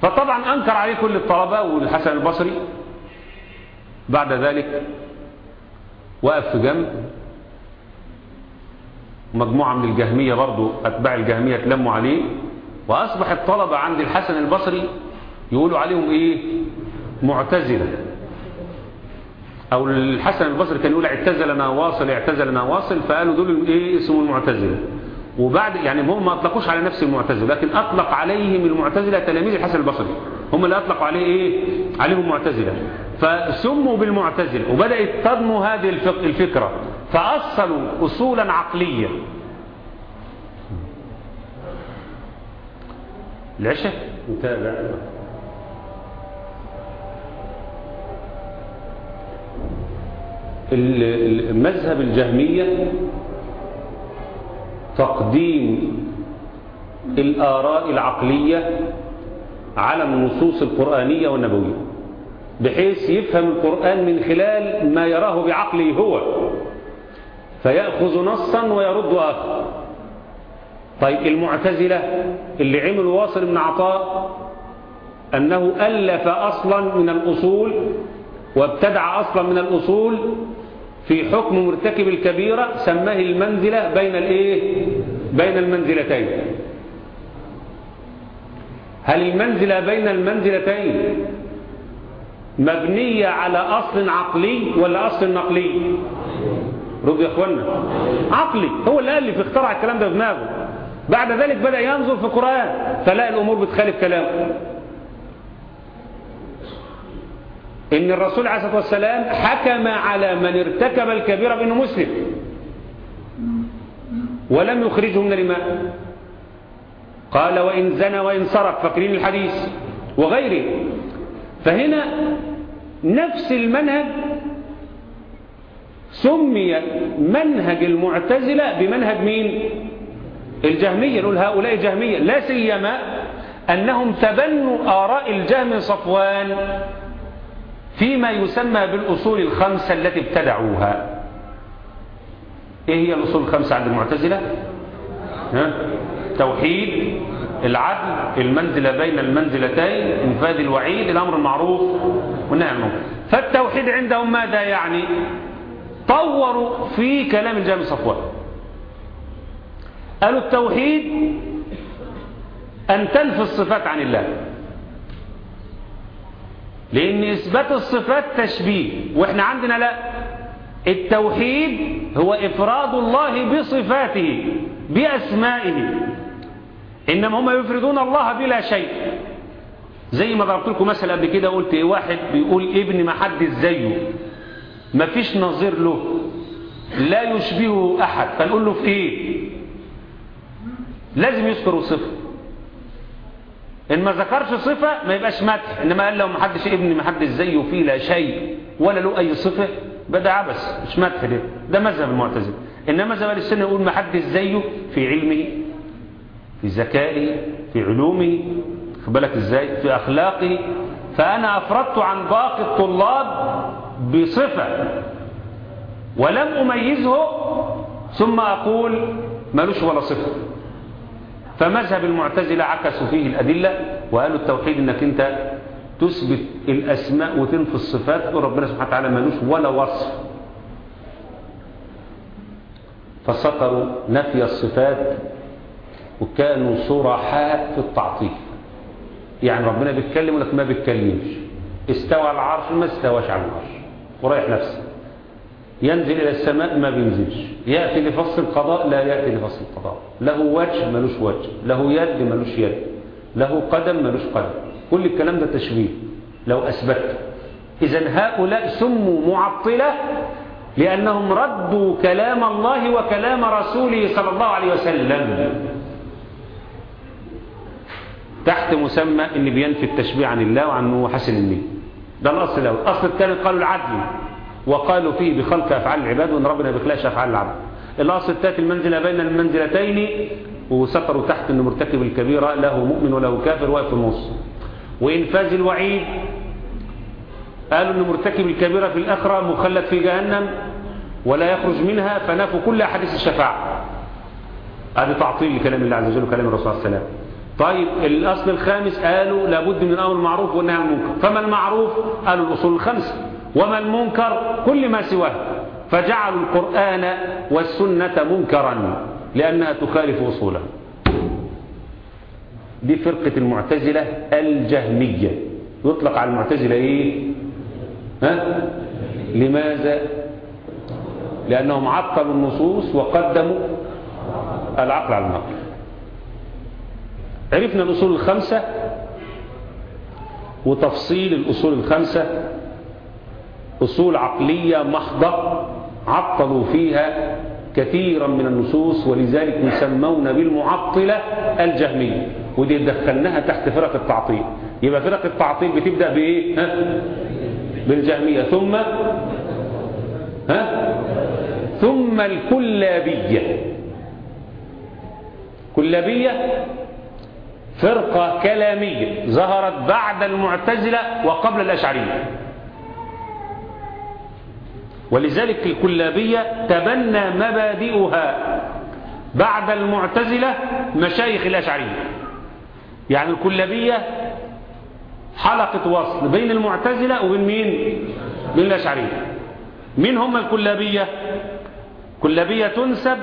فطبعا أنكر عليه كل الطلبة والحسن البصري. بعد ذلك وقف في جنب. مجموعة من الجهمية برضو أتباع الجهمية تلموا عليه. وأصبح الطلبة عند الحسن البصري يقولوا عليهم إيه؟ معتزلة. أو الحسن البصري كان يقول اعتزلنا واصل اعتزلنا واصل. فقالوا دول إيه؟ اسمه المعتزلة وبعد يعني هم ما أطلقوش على نفس المعتزلة لكن أطلق عليهم المعتزلة تلاميذ الحسن البصري. هم اللي أطلقوا عليه إيه؟ عليهم معتزلة فسموا بالمعتزلة وبدأت تنمو هذه الفكرة. فأصلوا أصولا عقلية العشاء؟ متابع المذهب الجهمية تقديم الآراء العقلية على النصوص القرآنية والنبوية بحيث يفهم القرآن من خلال ما يراه بعقله هو فيأخذ نصا ويرد آخر. طيب المعتزلة اللي عمل واصل من عطاء أنه ألف أصلا من الأصول وابتدع أصلا من الأصول في حكم مرتكب الكبيرة سماه المنزلة بين الإيه؟ بين المنزلتين. هل المنزلة بين المنزلتين مبنية على أصل عقلي ولا أصل نقلي؟ رد يا أخوانا عقلي. هو اللي ألف اخترع الكلام ده بدماغه بعد ذلك بدأ ينظر في القرآن. فلاقي الأمور بتخالف كلامه. إن الرسول عليه الصلاة والسلام حكم على من ارتكب الكبيرة بأنه مسلم. ولم يخرجه من الماء قال وإن زنى وإن سرق فاكرين الحديث وغيره. فهنا نفس المنهج سمي منهج المعتزلة بمنهج مين؟ الجهمية. نقول هؤلاء جهمية لا سيما أنهم تبنوا آراء الجهم صفوان. فيما يسمى بالأصول الخمسة التي ابتدعوها. إيه هي الأصول الخمسة عند المعتزلة؟ ها؟ توحيد العدل المنزلة بين المنزلتين إنفاذ الوعيد الأمر المعروف والنهي عن المنكر. فالتوحيد عندهم ماذا يعني؟ طوروا في كلام الجامع صفوان. قالوا التوحيد أن تنفي الصفات عن الله. لأن إثبات الصفات تشبيه وإحنا عندنا لا. التوحيد هو إفراد الله بصفاته بأسمائه. إنما هم يفردون الله بلا شيء. زي ما ضربت لكم مثلا قبل كده قلت إيه واحد بيقول ابن ما حد زيه. ما فيش نظير له. لا يشبهه أحد. فنقول له في إيه؟ لازم يذكر صفة. إن ما ذكرش صفة ما يبقاش مدح إنما قال لو ما حدش ابن ما حدش زيه فيه لا شيء ولا له أي صفة بدا عبس مش مدح ده. ده مذهب المعتزلة. إنما مذهب السنة يقول ما حدش زيه في علمه في ذكائه في علومه. خد بالك إزاي؟ في أخلاقه. فأنا أفردت عن باقي الطلاب بصفة ولم أميزه ثم أقول ملوش ولا صفة. فمذهب المعتزلة عكسوا فيه الأدلة وقالوا التوحيد إنك أنت تثبت الأسماء وتنفي الصفات وربنا سبحانه وتعالى ملوش ولا وصف. فسطروا نفي الصفات وكانوا صرحاء في التعطيل. يعني ربنا بيتكلم لك ما بيتكلمش. استوى على العرش ما استواش على العرش. ورايح نفسه. ينزل إلى السماء ما بينزلش. يأتي لفصل القضاء لا يأتي لفصل القضاء. له وجه ملوش وجه. له يد ملوش يد. له قدم ملوش قدم. كل الكلام ده تشبيه لو أثبته إذا هؤلاء سموا معطلة لأنهم ردوا كلام الله وكلام رسوله صلى الله عليه وسلم. تحت مسمى إن بينفي التشبيه عن الله وعنه حسن النية ده الأصل الأول. الأصل الثاني قالوا العدل. وقالوا فيه بخلق أفعال العباد وأن ربنا بيخلقش أفعال العبد. الأصل الثالث المنزلة بين المنزلتين وسطروا تحت أن مرتكب الكبيرة له مؤمن وله كافر واقف في النص وإنفاذ الوعيد قالوا أن مرتكب الكبيرة في الآخرة مخلد في جهنم ولا يخرج منها فنفوا كل أحاديث الشفاعة. هذا تعطيل لكلام الله عز وجل وكلام الرسول عليه وسلم. طيب الأصل الخامس قالوا لابد من أمر المعروف والنهي عن المنكر. فما المعروف؟ قالوا الأصول الخمسة. وما المنكر؟ كل ما سواه. فجعلوا القرآن والسنة منكرا لأنها تخالف أصولها دي فرقة المعتزلة الجهمية. يطلق على المعتزلة إيه؟ ها؟ لماذا؟ لأنهم عطلوا النصوص وقدموا العقل على النقل عرفنا الأصول الخمسة وتفصيل الأصول الخمسة. أصول عقلية محضة عطلوا فيها كثيرا من النصوص ولذلك يسمون بالمعطلة الجهمية. ودي دخلناها تحت فرق التعطيل. يبقى فرق التعطيل بتبدأ بإيه؟ ها؟ بالجهمية. ثم؟ ها؟ ثم الكلابية. كلابية فرقة كلامية ظهرت بعد المعتزلة وقبل الأشعرية. ولذلك الكلابية تبنى مبادئها بعد المعتزلة مشايخ الأشعرية. يعني الكلابية حلقة وصل بين المعتزلة وبين مين؟ بين الأشعرية. مين هم الكلابية؟ كلابية تنسب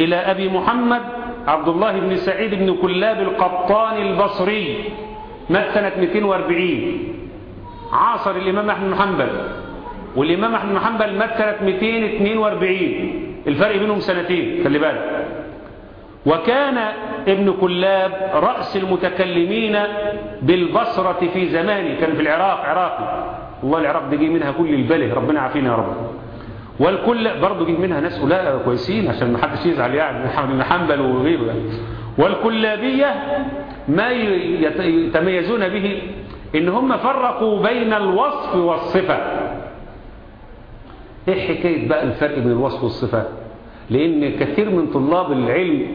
إلى أبي محمد عبد الله بن سعيد بن كلاب القطان البصري مات سنة 240 عاصر الإمام أحمد بن حنبل. والإمام أحمد بن حنبل مات سنة 242 الفرق بينهم سنتين خلي بالك. وكان ابن كلاب رأس المتكلمين بالبصرة في زمانه كان في العراق عراقي. والله العراق دي جي منها كل البله ربنا عافينا يا رب. والكل برضه جه منها ناس لا كويسين عشان ما حدش يزعل يعني حنبل وغيره يعني. والكلابية ما يتميزون به إن هم فرقوا بين الوصف والصفة. إيه حكاية بقى الفرق بين الوصف والصفة لأن كثير من طلاب العلم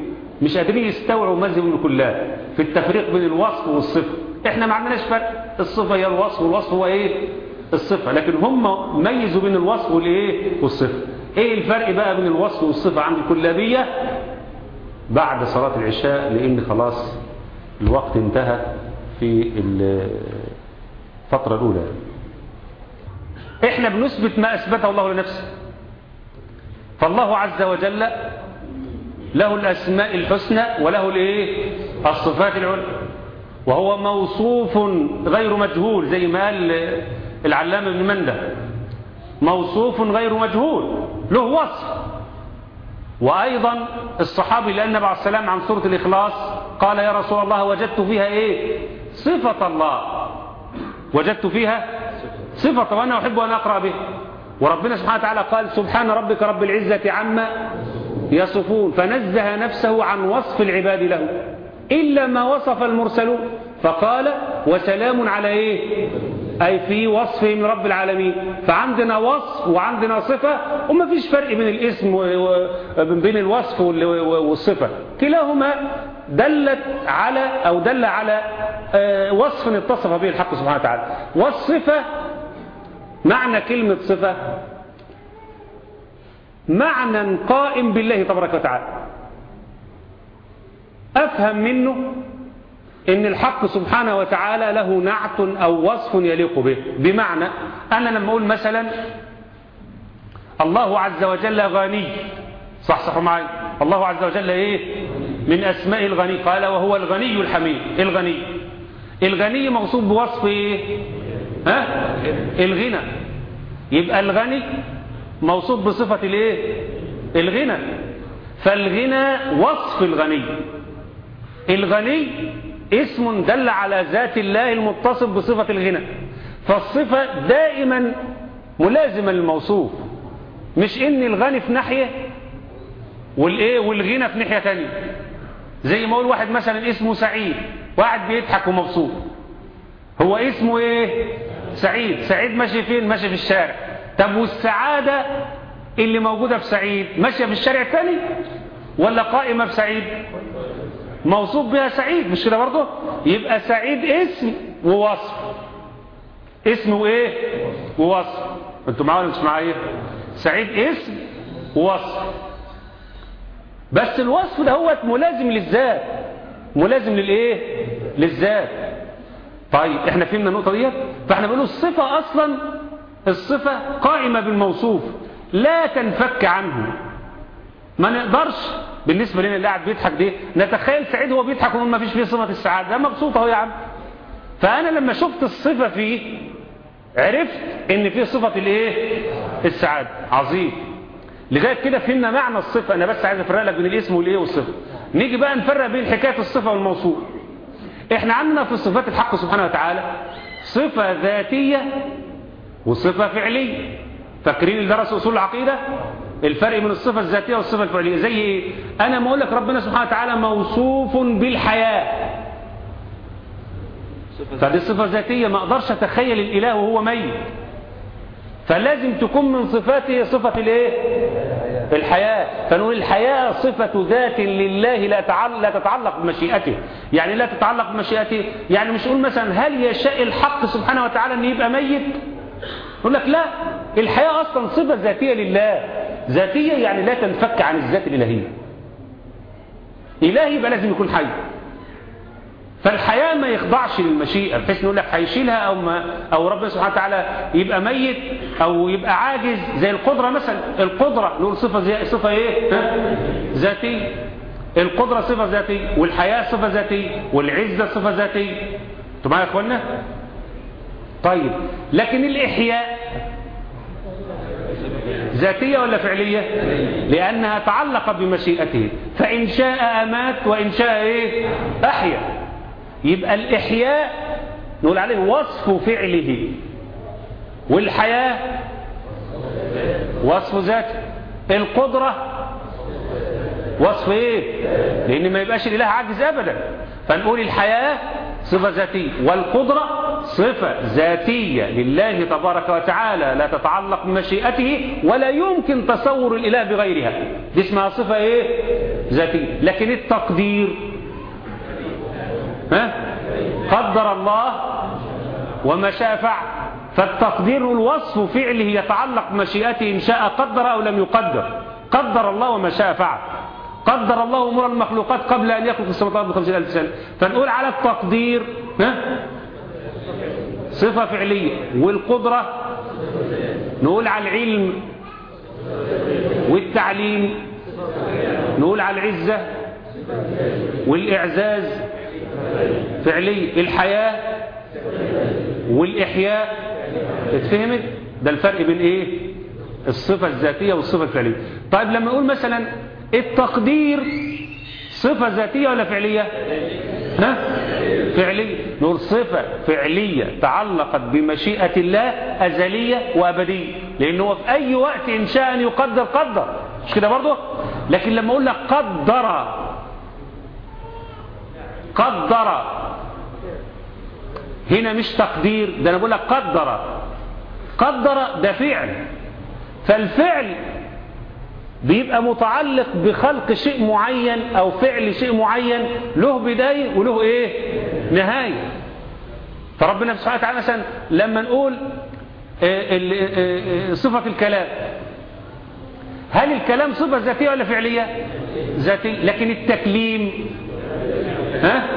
مش قادرين يستوعبوا مذهب ابن كلاب في التفريق بين الوصف والصفة. إحنا ما عندناش فرق. الصفة هي الوصف والوصف هو إيه؟ الصفة. لكن هم ميزوا بين الوصف والإيه؟ والصفة. إيه الفرق بقى بين الوصف والصفة عند الكلابية؟ بعد صلاة العشاء لأن خلاص الوقت انتهى في الفترة الأولى. إحنا بنثبت ما اثبته الله لنفسه. فالله عز وجل له الأسماء الحسنى وله الإيه؟ الصفات العلى. وهو موصوف غير مجهول زي ما قال العلامة ابن مندة. موصوف غير مجهول له وصف. وأيضا الصحابي لأن النبي عليه السلام عن سورة الإخلاص قال يا رسول الله وجدت فيها إيه؟ صفة الله. وجدت فيها صفة وأنا أحب أن أقرأ به. وربنا سبحانه وتعالى قال سبحان ربك رب العزة عما يصفون. فنزه نفسه عن وصف العباد له. إلا ما وصف المرسلون. فقال وسلام على إيه؟ أي في وصفه من رب العالمين. فعندنا وصف وعندنا صفة وما فيش فرق بين الاسم بين الوصف والصفة. كلاهما دلت على أو دل على وصف اتصف به الحق سبحانه وتعالى. والصفة معنى كلمة صفة معنى قائم بالله تبارك وتعالى. أفهم منه إن الحق سبحانه وتعالى له نعت أو وصف يليق به. بمعنى أنا لما أقول مثلا الله عز وجل غني. صح صح معي الله عز وجل إيه؟ من أسماء الغني. قال وهو الغني الحميد. الغني. الغني موصوف بوصف إيه؟ ها؟ الغنى. يبقى الغني موصوف بصفة الايه؟ الغنى. فالغنى وصف الغني. الغني اسم دل على ذات الله المتصف بصفة الغنى. فالصفة دائما ملازمة للموصوف. مش إن الغني في ناحية والإيه؟ والغنى في ناحية تانية. زي ما أقول واحد مثلا اسمه سعيد. واحد بيضحك ومبسوط. هو اسمه إيه؟ سعيد سعيد ماشي فين؟ ماشي في الشارع. طب والسعادة اللي موجودة في سعيد ماشية في الشارع الثاني ولا قائمة في سعيد؟ موصوف بها سعيد مش كده برضه؟ يبقى سعيد اسم ووصف. اسم وإيه؟ ووصف. أنتوا معايا ولا مش معايا؟ سعيد اسم ووصف. بس الوصف ده هو ملازم للذات. ملازم للإيه؟ للذات. طيب إحنا فهمنا النقطة ديت؟ فإحنا بنقول الصفة أصلا الصفة قائمة بالموصوف لا تنفك عنه. ما نقدرش بالنسبة لنا اللي قاعد بيضحك دي نتخيل سعيد هو بيضحك ونقول ما فيش فيه صفة السعادة. ده مبسوط أهو يا عم. فأنا لما شفت الصفة فيه عرفت إن فيه صفة الإيه؟ السعادة. عظيم. لغاية كده فهمنا معنى الصفة. أنا بس عايز أفرق لك بين الاسم والإيه والصفة. نيجي بقى نفرق بين حكاية الصفة والموصول إحنا عندنا في صفات الحق سبحانه وتعالى صفة ذاتية وصفة فعلية. فاكرين اللي درسوا أصول العقيدة؟ الفرق بين الصفة الذاتية والصفة الفعلية. زي أنا ما أقول لك ربنا سبحانه وتعالى موصوف بالحياة. فدي صفة ذاتية ما أقدرش أتخيل الإله وهو ميت. فلازم تكون من صفاته صفة الإيه؟ الحياة. فنقول الحياة صفة ذات لله لا لا تتعلق بمشيئته. يعني لا تتعلق بمشيئته. يعني مش نقول مثلا هل يشاء الحق سبحانه وتعالى إن يبقى ميت؟ يقول لك لا. الحياة أصلا صفة ذاتية لله. ذاتية يعني لا تنفك عن الذات الإلهية. إلهي يبقى لازم يكون حي. فالحياة ما يخضعش للمشيئة. بحيث نقول لك هيشيلها أو, ما أو ربنا سبحانه وتعالى يبقى ميت أو يبقى عاجز. زي القدرة مثلا. القدرة نقول صفة زي صفة إيه؟ ذاتية. القدرة صفة ذاتية. والحياة صفة ذاتية. والعزة صفة ذاتية. أنتوا معايا يا اخوانا طيب. لكن الإحياء ذاتية ولا فعلية؟ لأنها تعلق بمشيئته. فإن شاء أمات وإن شاء إيه؟ أحيا. يبقى الإحياء نقول عليه وصف فعله. والحياة وصف ذاته. القدرة وصف إيه؟ لأن ما يبقاش الإله عاجز ابدا. فنقول الحياة صفة ذاتية والقدرة صفة ذاتية لله تبارك وتعالى لا تتعلق بمشيئته ولا يمكن تصور الإله بغيرها. دي اسمها صفة إيه؟ ذاتية. لكن التقدير ها؟ قدر الله وما شاء فعل. فالتقدير الوصف فعله يتعلق بمشيئته إن شاء قدر أو لم يقدر. قدر الله وما شاء فعل. قدر الله أمور المخلوقات قبل أن يخلق السماوات والأرض بخمسين ألف سنة. فنقول على التقدير ها؟ صفة فعلية. والقدرة نقول على العلم والتعليم نقول على العزة والإعزاز فعلي الحياة والإحياء اتفهمت؟ ده الفرق بين إيه؟ الصفة الذاتية والصفة الفعلية. طيب لما نقول مثلا التقدير صفة ذاتية ولا فعلية؟ ها؟ فعلية نقول صفة فعلية تعلقت بمشيئة الله أزلية وأبدية لأنه في أي وقت إن شاء أن يقدر قدر. مش كده برضه؟ لكن لما أقول لك قدر قدر. هنا مش تقدير ده أنا بقول لك قدر. قدر ده فعل. فالفعل بيبقى متعلق بخلق شيء معين أو فعل شيء معين له بداية وله إيه؟ نهاية. فربنا سبحانه وتعالى مثلا لما نقول صفة الكلام. هل الكلام صفة ذاتية ولا فعلية؟ ذاتية. لكن التكليم ها؟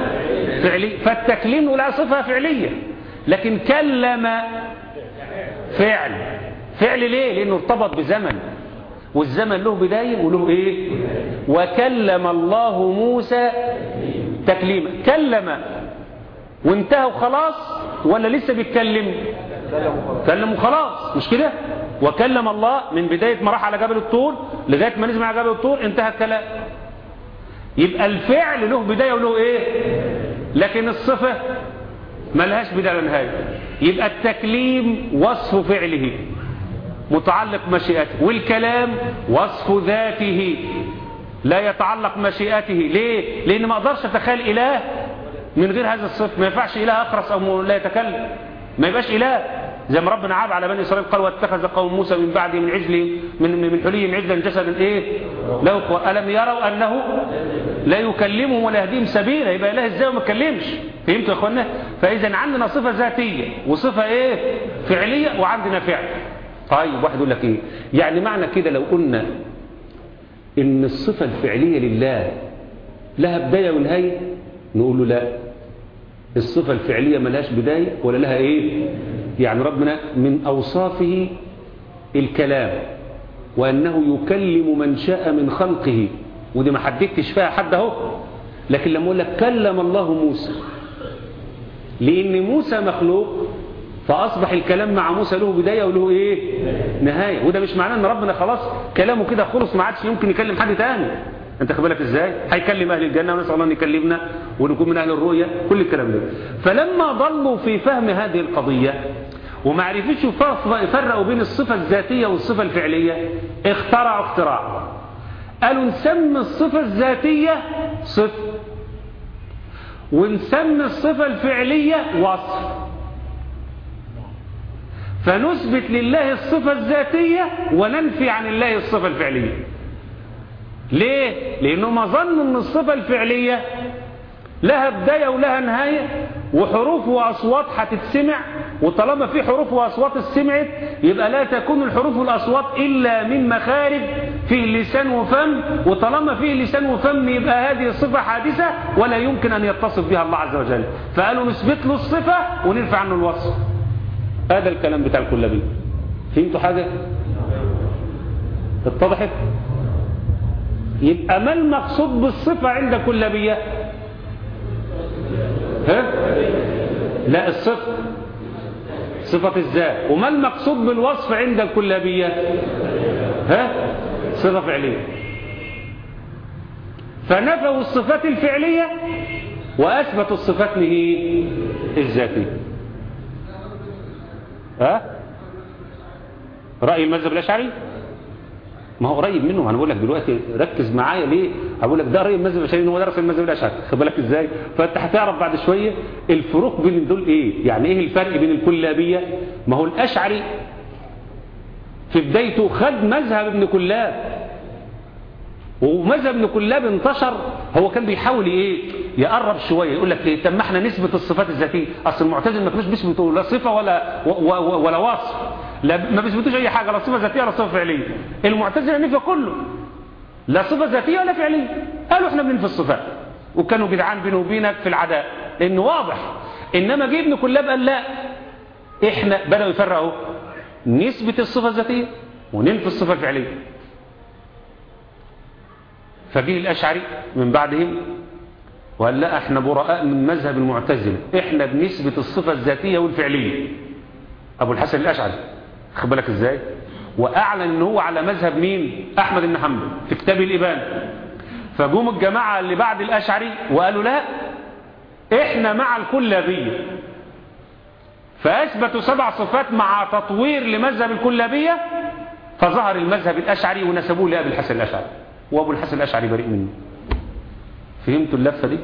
فعلي. فالتكليم على صفة فعلية. لكن كلم فعل. فعل ليه؟ لأنه ارتبط بزمن. والزمن له بداية وله إيه؟ وكلم الله موسى تكليما. كلم. وانتهى وخلاص؟ ولا لسه بيتكلم؟ كلم وخلاص مش كده؟ وكلم الله من بداية ما راح على جبل الطور لغاية ما نزل على جبل الطور انتهى الكلام. يبقى الفعل له بداية وله إيه؟ لكن الصفة ملهاش بداية ولا نهاية. يبقى التكليم وصف فعله. متعلق مشيئته والكلام وصف ذاته. لا يتعلق مشيئته ليه؟ لأن ما أقدرش أتخيل إله من غير هذا الصف. ما ينفعش إله اخرس أو لا يتكلم. ما يبقاش إله. زي ما ربنا عاب على بني إسرائيل قال واتخذ قوم موسى من بعده من عجل من من حليهم عجلا جسدا إيه؟ له ألم يروا أنه لا يكلمهم ولا يهديهم سبيلا؟ يبقى إله إزاي وما يكلمش فهمتوا يا اخوانا فاذا عندنا صفة ذاتية وصفة إيه؟ فعلية وعندنا فعل. طيب واحد يقول لك إيه؟ يعني معنى كده لو قلنا إن الصفة الفعلية لله لها بداية ونهاية نقول له لا. الصفة الفعلية ملهاش بداية ولا لها إيه؟ يعني ربنا من أوصافه الكلام وأنه يكلم من شاء من خلقه. ودي ما حددتش فيها حد أهو. لكن لما أقول لك كلم الله موسى لأن موسى مخلوق فأصبح الكلام مع موسى له بداية وله إيه؟ نهاية. وده مش معناه إن ربنا خلاص كلامه كده خلص ما عادش يمكن يكلم حد تاني. أنت بالك إزاي؟ هيكلم أهل الجنة ونسأل الله أن يكلمنا ونكون من أهل الرؤية كل الكلام ده. فلما ضلوا في فهم هذه القضية وما عرفوش يفرقوا بين الصفة الذاتية والصفة الفعلية اخترعوا اختراع. قالوا نسمي الصفة الذاتية صفه ونسمي الصفة الفعلية وصف. فنثبت لله الصفة الذاتية وننفي عن الله الصفة الفعلية. ليه؟ لأنهم ظنوا أن الصفة الفعلية لها بداية ولها نهاية وحروف وأصوات هتتسمع وطالما في حروف وأصوات السمعت يبقى لا تكون الحروف والأصوات إلا من مخارج فيه لسان وفم وطالما فيه لسان وفم يبقى هذه الصفة حادثة ولا يمكن أن يتصف بها الله عز وجل فقالوا نثبت له الصفة ونرفع عنه الوصف هذا الكلام بتاع الكلابي فهمتوا حاجة؟ اتضحت؟ يبقى ما المقصود بالصفة عند كلابية ها؟ لا الصفة. صفة الذات. وما المقصود بالوصف عند الكلابية ها؟ صفة فعلية. فنفوا الصفات الفعلية وأثبتوا الصفات الذاتية. ها؟ رأي المذهب الأشعري؟ ما هو قريب منه. أنا بقول لك دلوقتي ركز معايا ليه؟ هقول لك ده قريب المذهب الاشعري هو درس المذهب الاشعري خد بالك إزاي؟ فأنت هتعرف بعد شوية الفروق بين دول إيه. يعني إيه الفرق بين الكلابية؟ ما هو الأشعري في بدايته خد مذهب ابن كلاب. ومذهب ابن كلاب انتشر. هو كان بيحاول إيه؟ يقرب شوية. يقول لك إيه؟ طب ما إحنا نثبت الصفات الذاتية. أصل المعتزله ما كانوش بيثبتوا لا صفة ولا ولا وصف. لا ما بيثبتوش أي حاجة لا صفة ذاتية ولا صفة فعلية. المعتزلة نفى كله. لا صفة ذاتية ولا فعلية. قالوا إحنا بننفي الصفات. وكانوا جدعان بينه وبينك في العداء. لأنه واضح. إنما جه ابن كلاب قال لا. إحنا بدأوا يفرقوا. نثبت الصفة الذاتية وننفي الصفة الفعلية. فجه الأشعري من بعدهم وقال لا إحنا براء من مذهب المعتزلة. إحنا بنثبت الصفة الذاتية والفعلية. أبو الحسن الأشعري. خد بالك إزاي؟ وأعلن إن هو على مذهب مين؟ أحمد بن حنبل في كتاب الإبان. فجم الجماعة اللي بعد الأشعري وقالوا لا إحنا مع الكلابيه فأثبتوا سبع صفات مع تطوير لمذهب الكلابيه فظهر المذهب الأشعري ونسبوه لأبي الحسن الأشعري. وأبو الحسن الأشعري بريء منه فهمتوا اللفة دي؟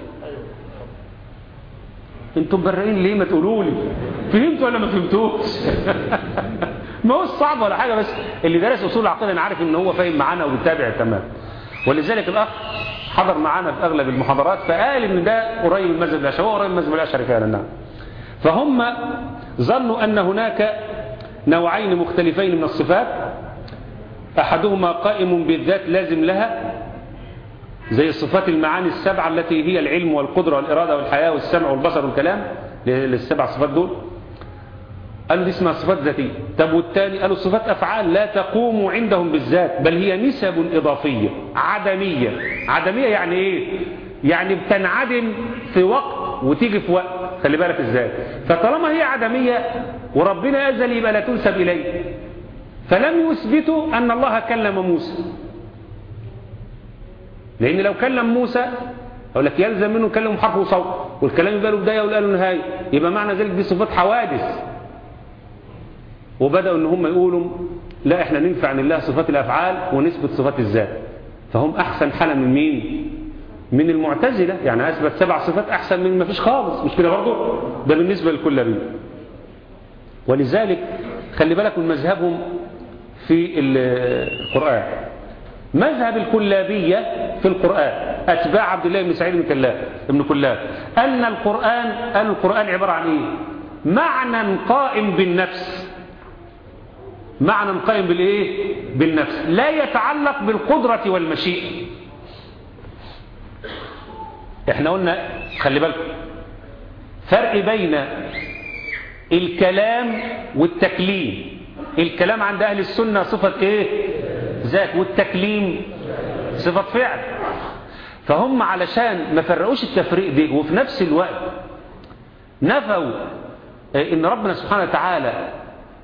أنتم برئين ليه؟ ما تقولوا لي فهمتوا ولا ما فهمتوش؟ ما هو صعب ولا حاجة بس اللي درس أصول العقيدة أنا عارف إن هو فاهم معانا وبيتابع تمام. ولذلك الأخ حضر معانا في أغلب المحاضرات فقال إن ده قريب من المذهب الاشعري هو قريب من المذهب الاشعري فعلا نعم. فهم ظنوا أن هناك نوعين مختلفين من الصفات. أحدهما قائم بالذات لازم لها زي صفات المعاني السبعة التي هي العلم والقدرة والإرادة والحياة والسمع والبصر والكلام للسبع صفات دول. قالوا دي اسمها صفات ذاتية. طب والتاني؟ قالوا صفات أفعال لا تقوم عندهم بالذات بل هي نسب إضافية عدمية. عدمية يعني إيه؟ يعني بتنعدم في وقت وتيجي في وقت. خلي بالك إزاي. فطالما هي عدمية وربنا أزل يبقى لا تنسب إليه. فلم يثبتوا أن الله كلم موسى. لأن لو كلم موسى أقول لك يلزم منه كلم حرف وصوت. والكلام يبقى له بداية ولا له نهاية. يبقى معنى ذلك دي صفات حوادث. وبدأوا إن هم يقولوا لا إحنا ننفع عن الله صفات الأفعال ونثبت صفات الذات. فهم أحسن حالة من مين؟ من المعتزلة. يعني أثبت سبع صفات أحسن من ما فيش خالص. مش كده برضه ده بالنسبة للكلابين ولذلك خلي بالك من مذهبهم في القرآن. مذهب الكلابية في القرآن. أتباع عبد الله بن سعيد بن كلاب ابن كلاب. أن القرآن أن القرآن عبارة عن إيه؟ معنى قائم بالنفس. معنى قائم بالإيه؟ بالنفس. لا يتعلق بالقدرة والمشيئة إحنا قلنا خلي بالكم فرق بين الكلام والتكليم. الكلام عند أهل السنة صفة إيه؟ ذات والتكليم صفة فعل. فهم علشان ما فرقوش التفريق دي وفي نفس الوقت نفوا إن ربنا سبحانه وتعالى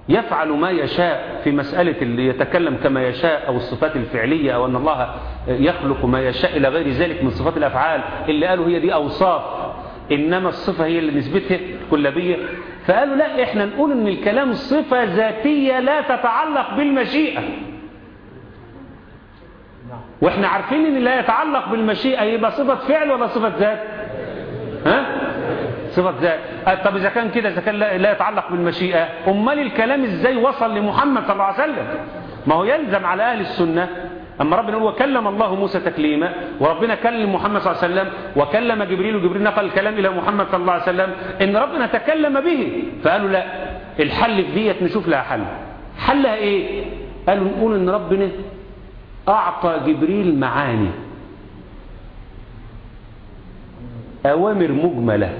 يفعل ما يشاء في مسألة اللي يتكلم كما يشاء أو الصفات الفعلية أو أن الله يخلق ما يشاء إلى غير ذلك من صفات الأفعال اللي قالوا هي دي أوصاف. إنما الصفة هي اللي نسبتها كلابية فقالوا لا إحنا نقول إن الكلام صفة ذاتية لا تتعلق بالمشيئة. وإحنا عارفين إن لا يتعلق بالمشيئة يبقى صفة فعل ولا صفة ذات؟ ها؟ صفة ذات طب إذا كان كده إذا كان لا يتعلق بالمشيئة أمال الكلام إزاي وصل لمحمد صلى الله عليه وسلم؟ ما هو يلزم على أهل السنة أما ربنا يقول وكلم الله موسى تكليما وربنا كلم محمد صلى الله عليه وسلم وكلم جبريل وجبريل نقل الكلام إلى محمد صلى الله عليه وسلم إن ربنا تكلم به. فقالوا لا الحل في ديت نشوف لها حل. حلها إيه؟ قالوا نقول إن ربنا أعطى جبريل معاني. أوامر مجملة.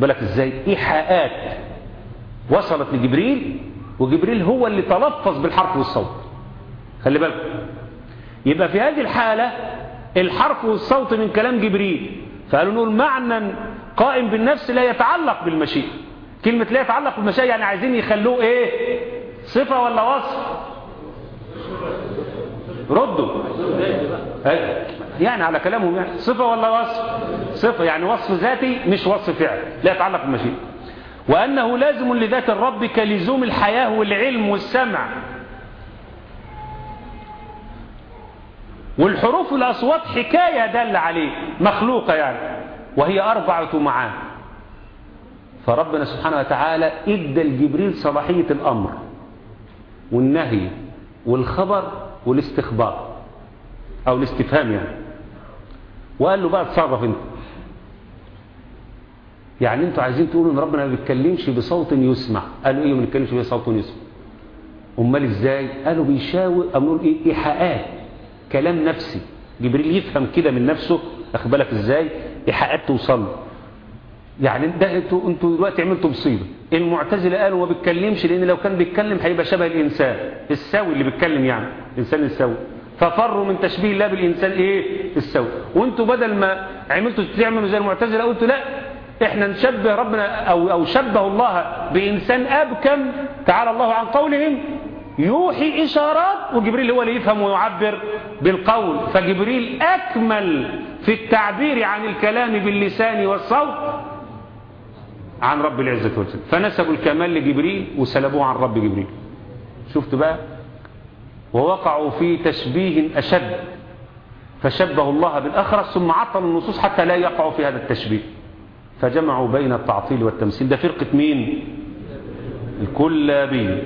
بالك إزاي؟ إيحاءات وصلت لجبريل وجبريل هو اللي تلفظ بالحرف والصوت. خلي بالك. يبقى في هذه الحالة الحرف والصوت من كلام جبريل. فقالوا نقول معنى قائم بالنفس لا يتعلق بالمشيئة. كلمة لا يتعلق بالمشيئة يعني عايزين يخلوه إيه؟ صفة ولا وصف؟ ردوا. يعني على كلامهم يعني. صفة ولا وصف؟ صفة يعني وصف ذاتي مش وصف فعل لا يتعلق بالمشيئة وأنه لازم لذات الرب كلزوم الحياة والعلم والسمع. والحروف والأصوات حكاية دل عليه مخلوقة يعني وهي أربعة معاه فربنا سبحانه وتعالى إدى لجبريل صلاحية الأمر والنهي والخبر والاستخبار أو الاستفهام يعني. وقال له بقى اتصرف انت. يعني أنتوا عايزين تقولوا ان ربنا ما بيتكلمش بصوت يسمع. قالوا إيه ما بيتكلمش بصوت يسمع؟ امال إزاي؟ قالوا بيشاور أو نقول إيه؟ إيحاءات. كلام نفسي. جبريل يفهم كده من نفسه. اخد بالك إزاي؟ إيحاءات توصل يعني ده أنتوا أنتوا دلوقتي عملتوا مصيبة. المعتزلة قالوا ما بيتكلمش لأن لو كان بيتكلم هيبقى شبه الإنسان. السوي اللي بيتكلم يعني. الإنسان السوي. ففروا من تشبيه الله بالإنسان إيه؟ السوي وأنتوا بدل ما عملتوا تعملوا زي المعتزله قلتوا لا إحنا نشبه ربنا أو أو شبه الله بإنسان أبكم تعالى الله عن قولهم يوحي إشارات وجبريل هو اللي يفهم ويعبر بالقول. فجبريل أكمل في التعبير عن الكلام باللسان والصوت عن رب العزة والجلال فنسبوا الكمال لجبريل وسلبوه عن رب جبريل. شفت بقى؟ ووقعوا في تشبيه أشد فشبهوا الله بالأخرس ثم عطلوا النصوص حتى لا يقعوا في هذا التشبيه. فجمعوا بين التعطيل والتمثيل. ده فرقة مين؟ الكلابية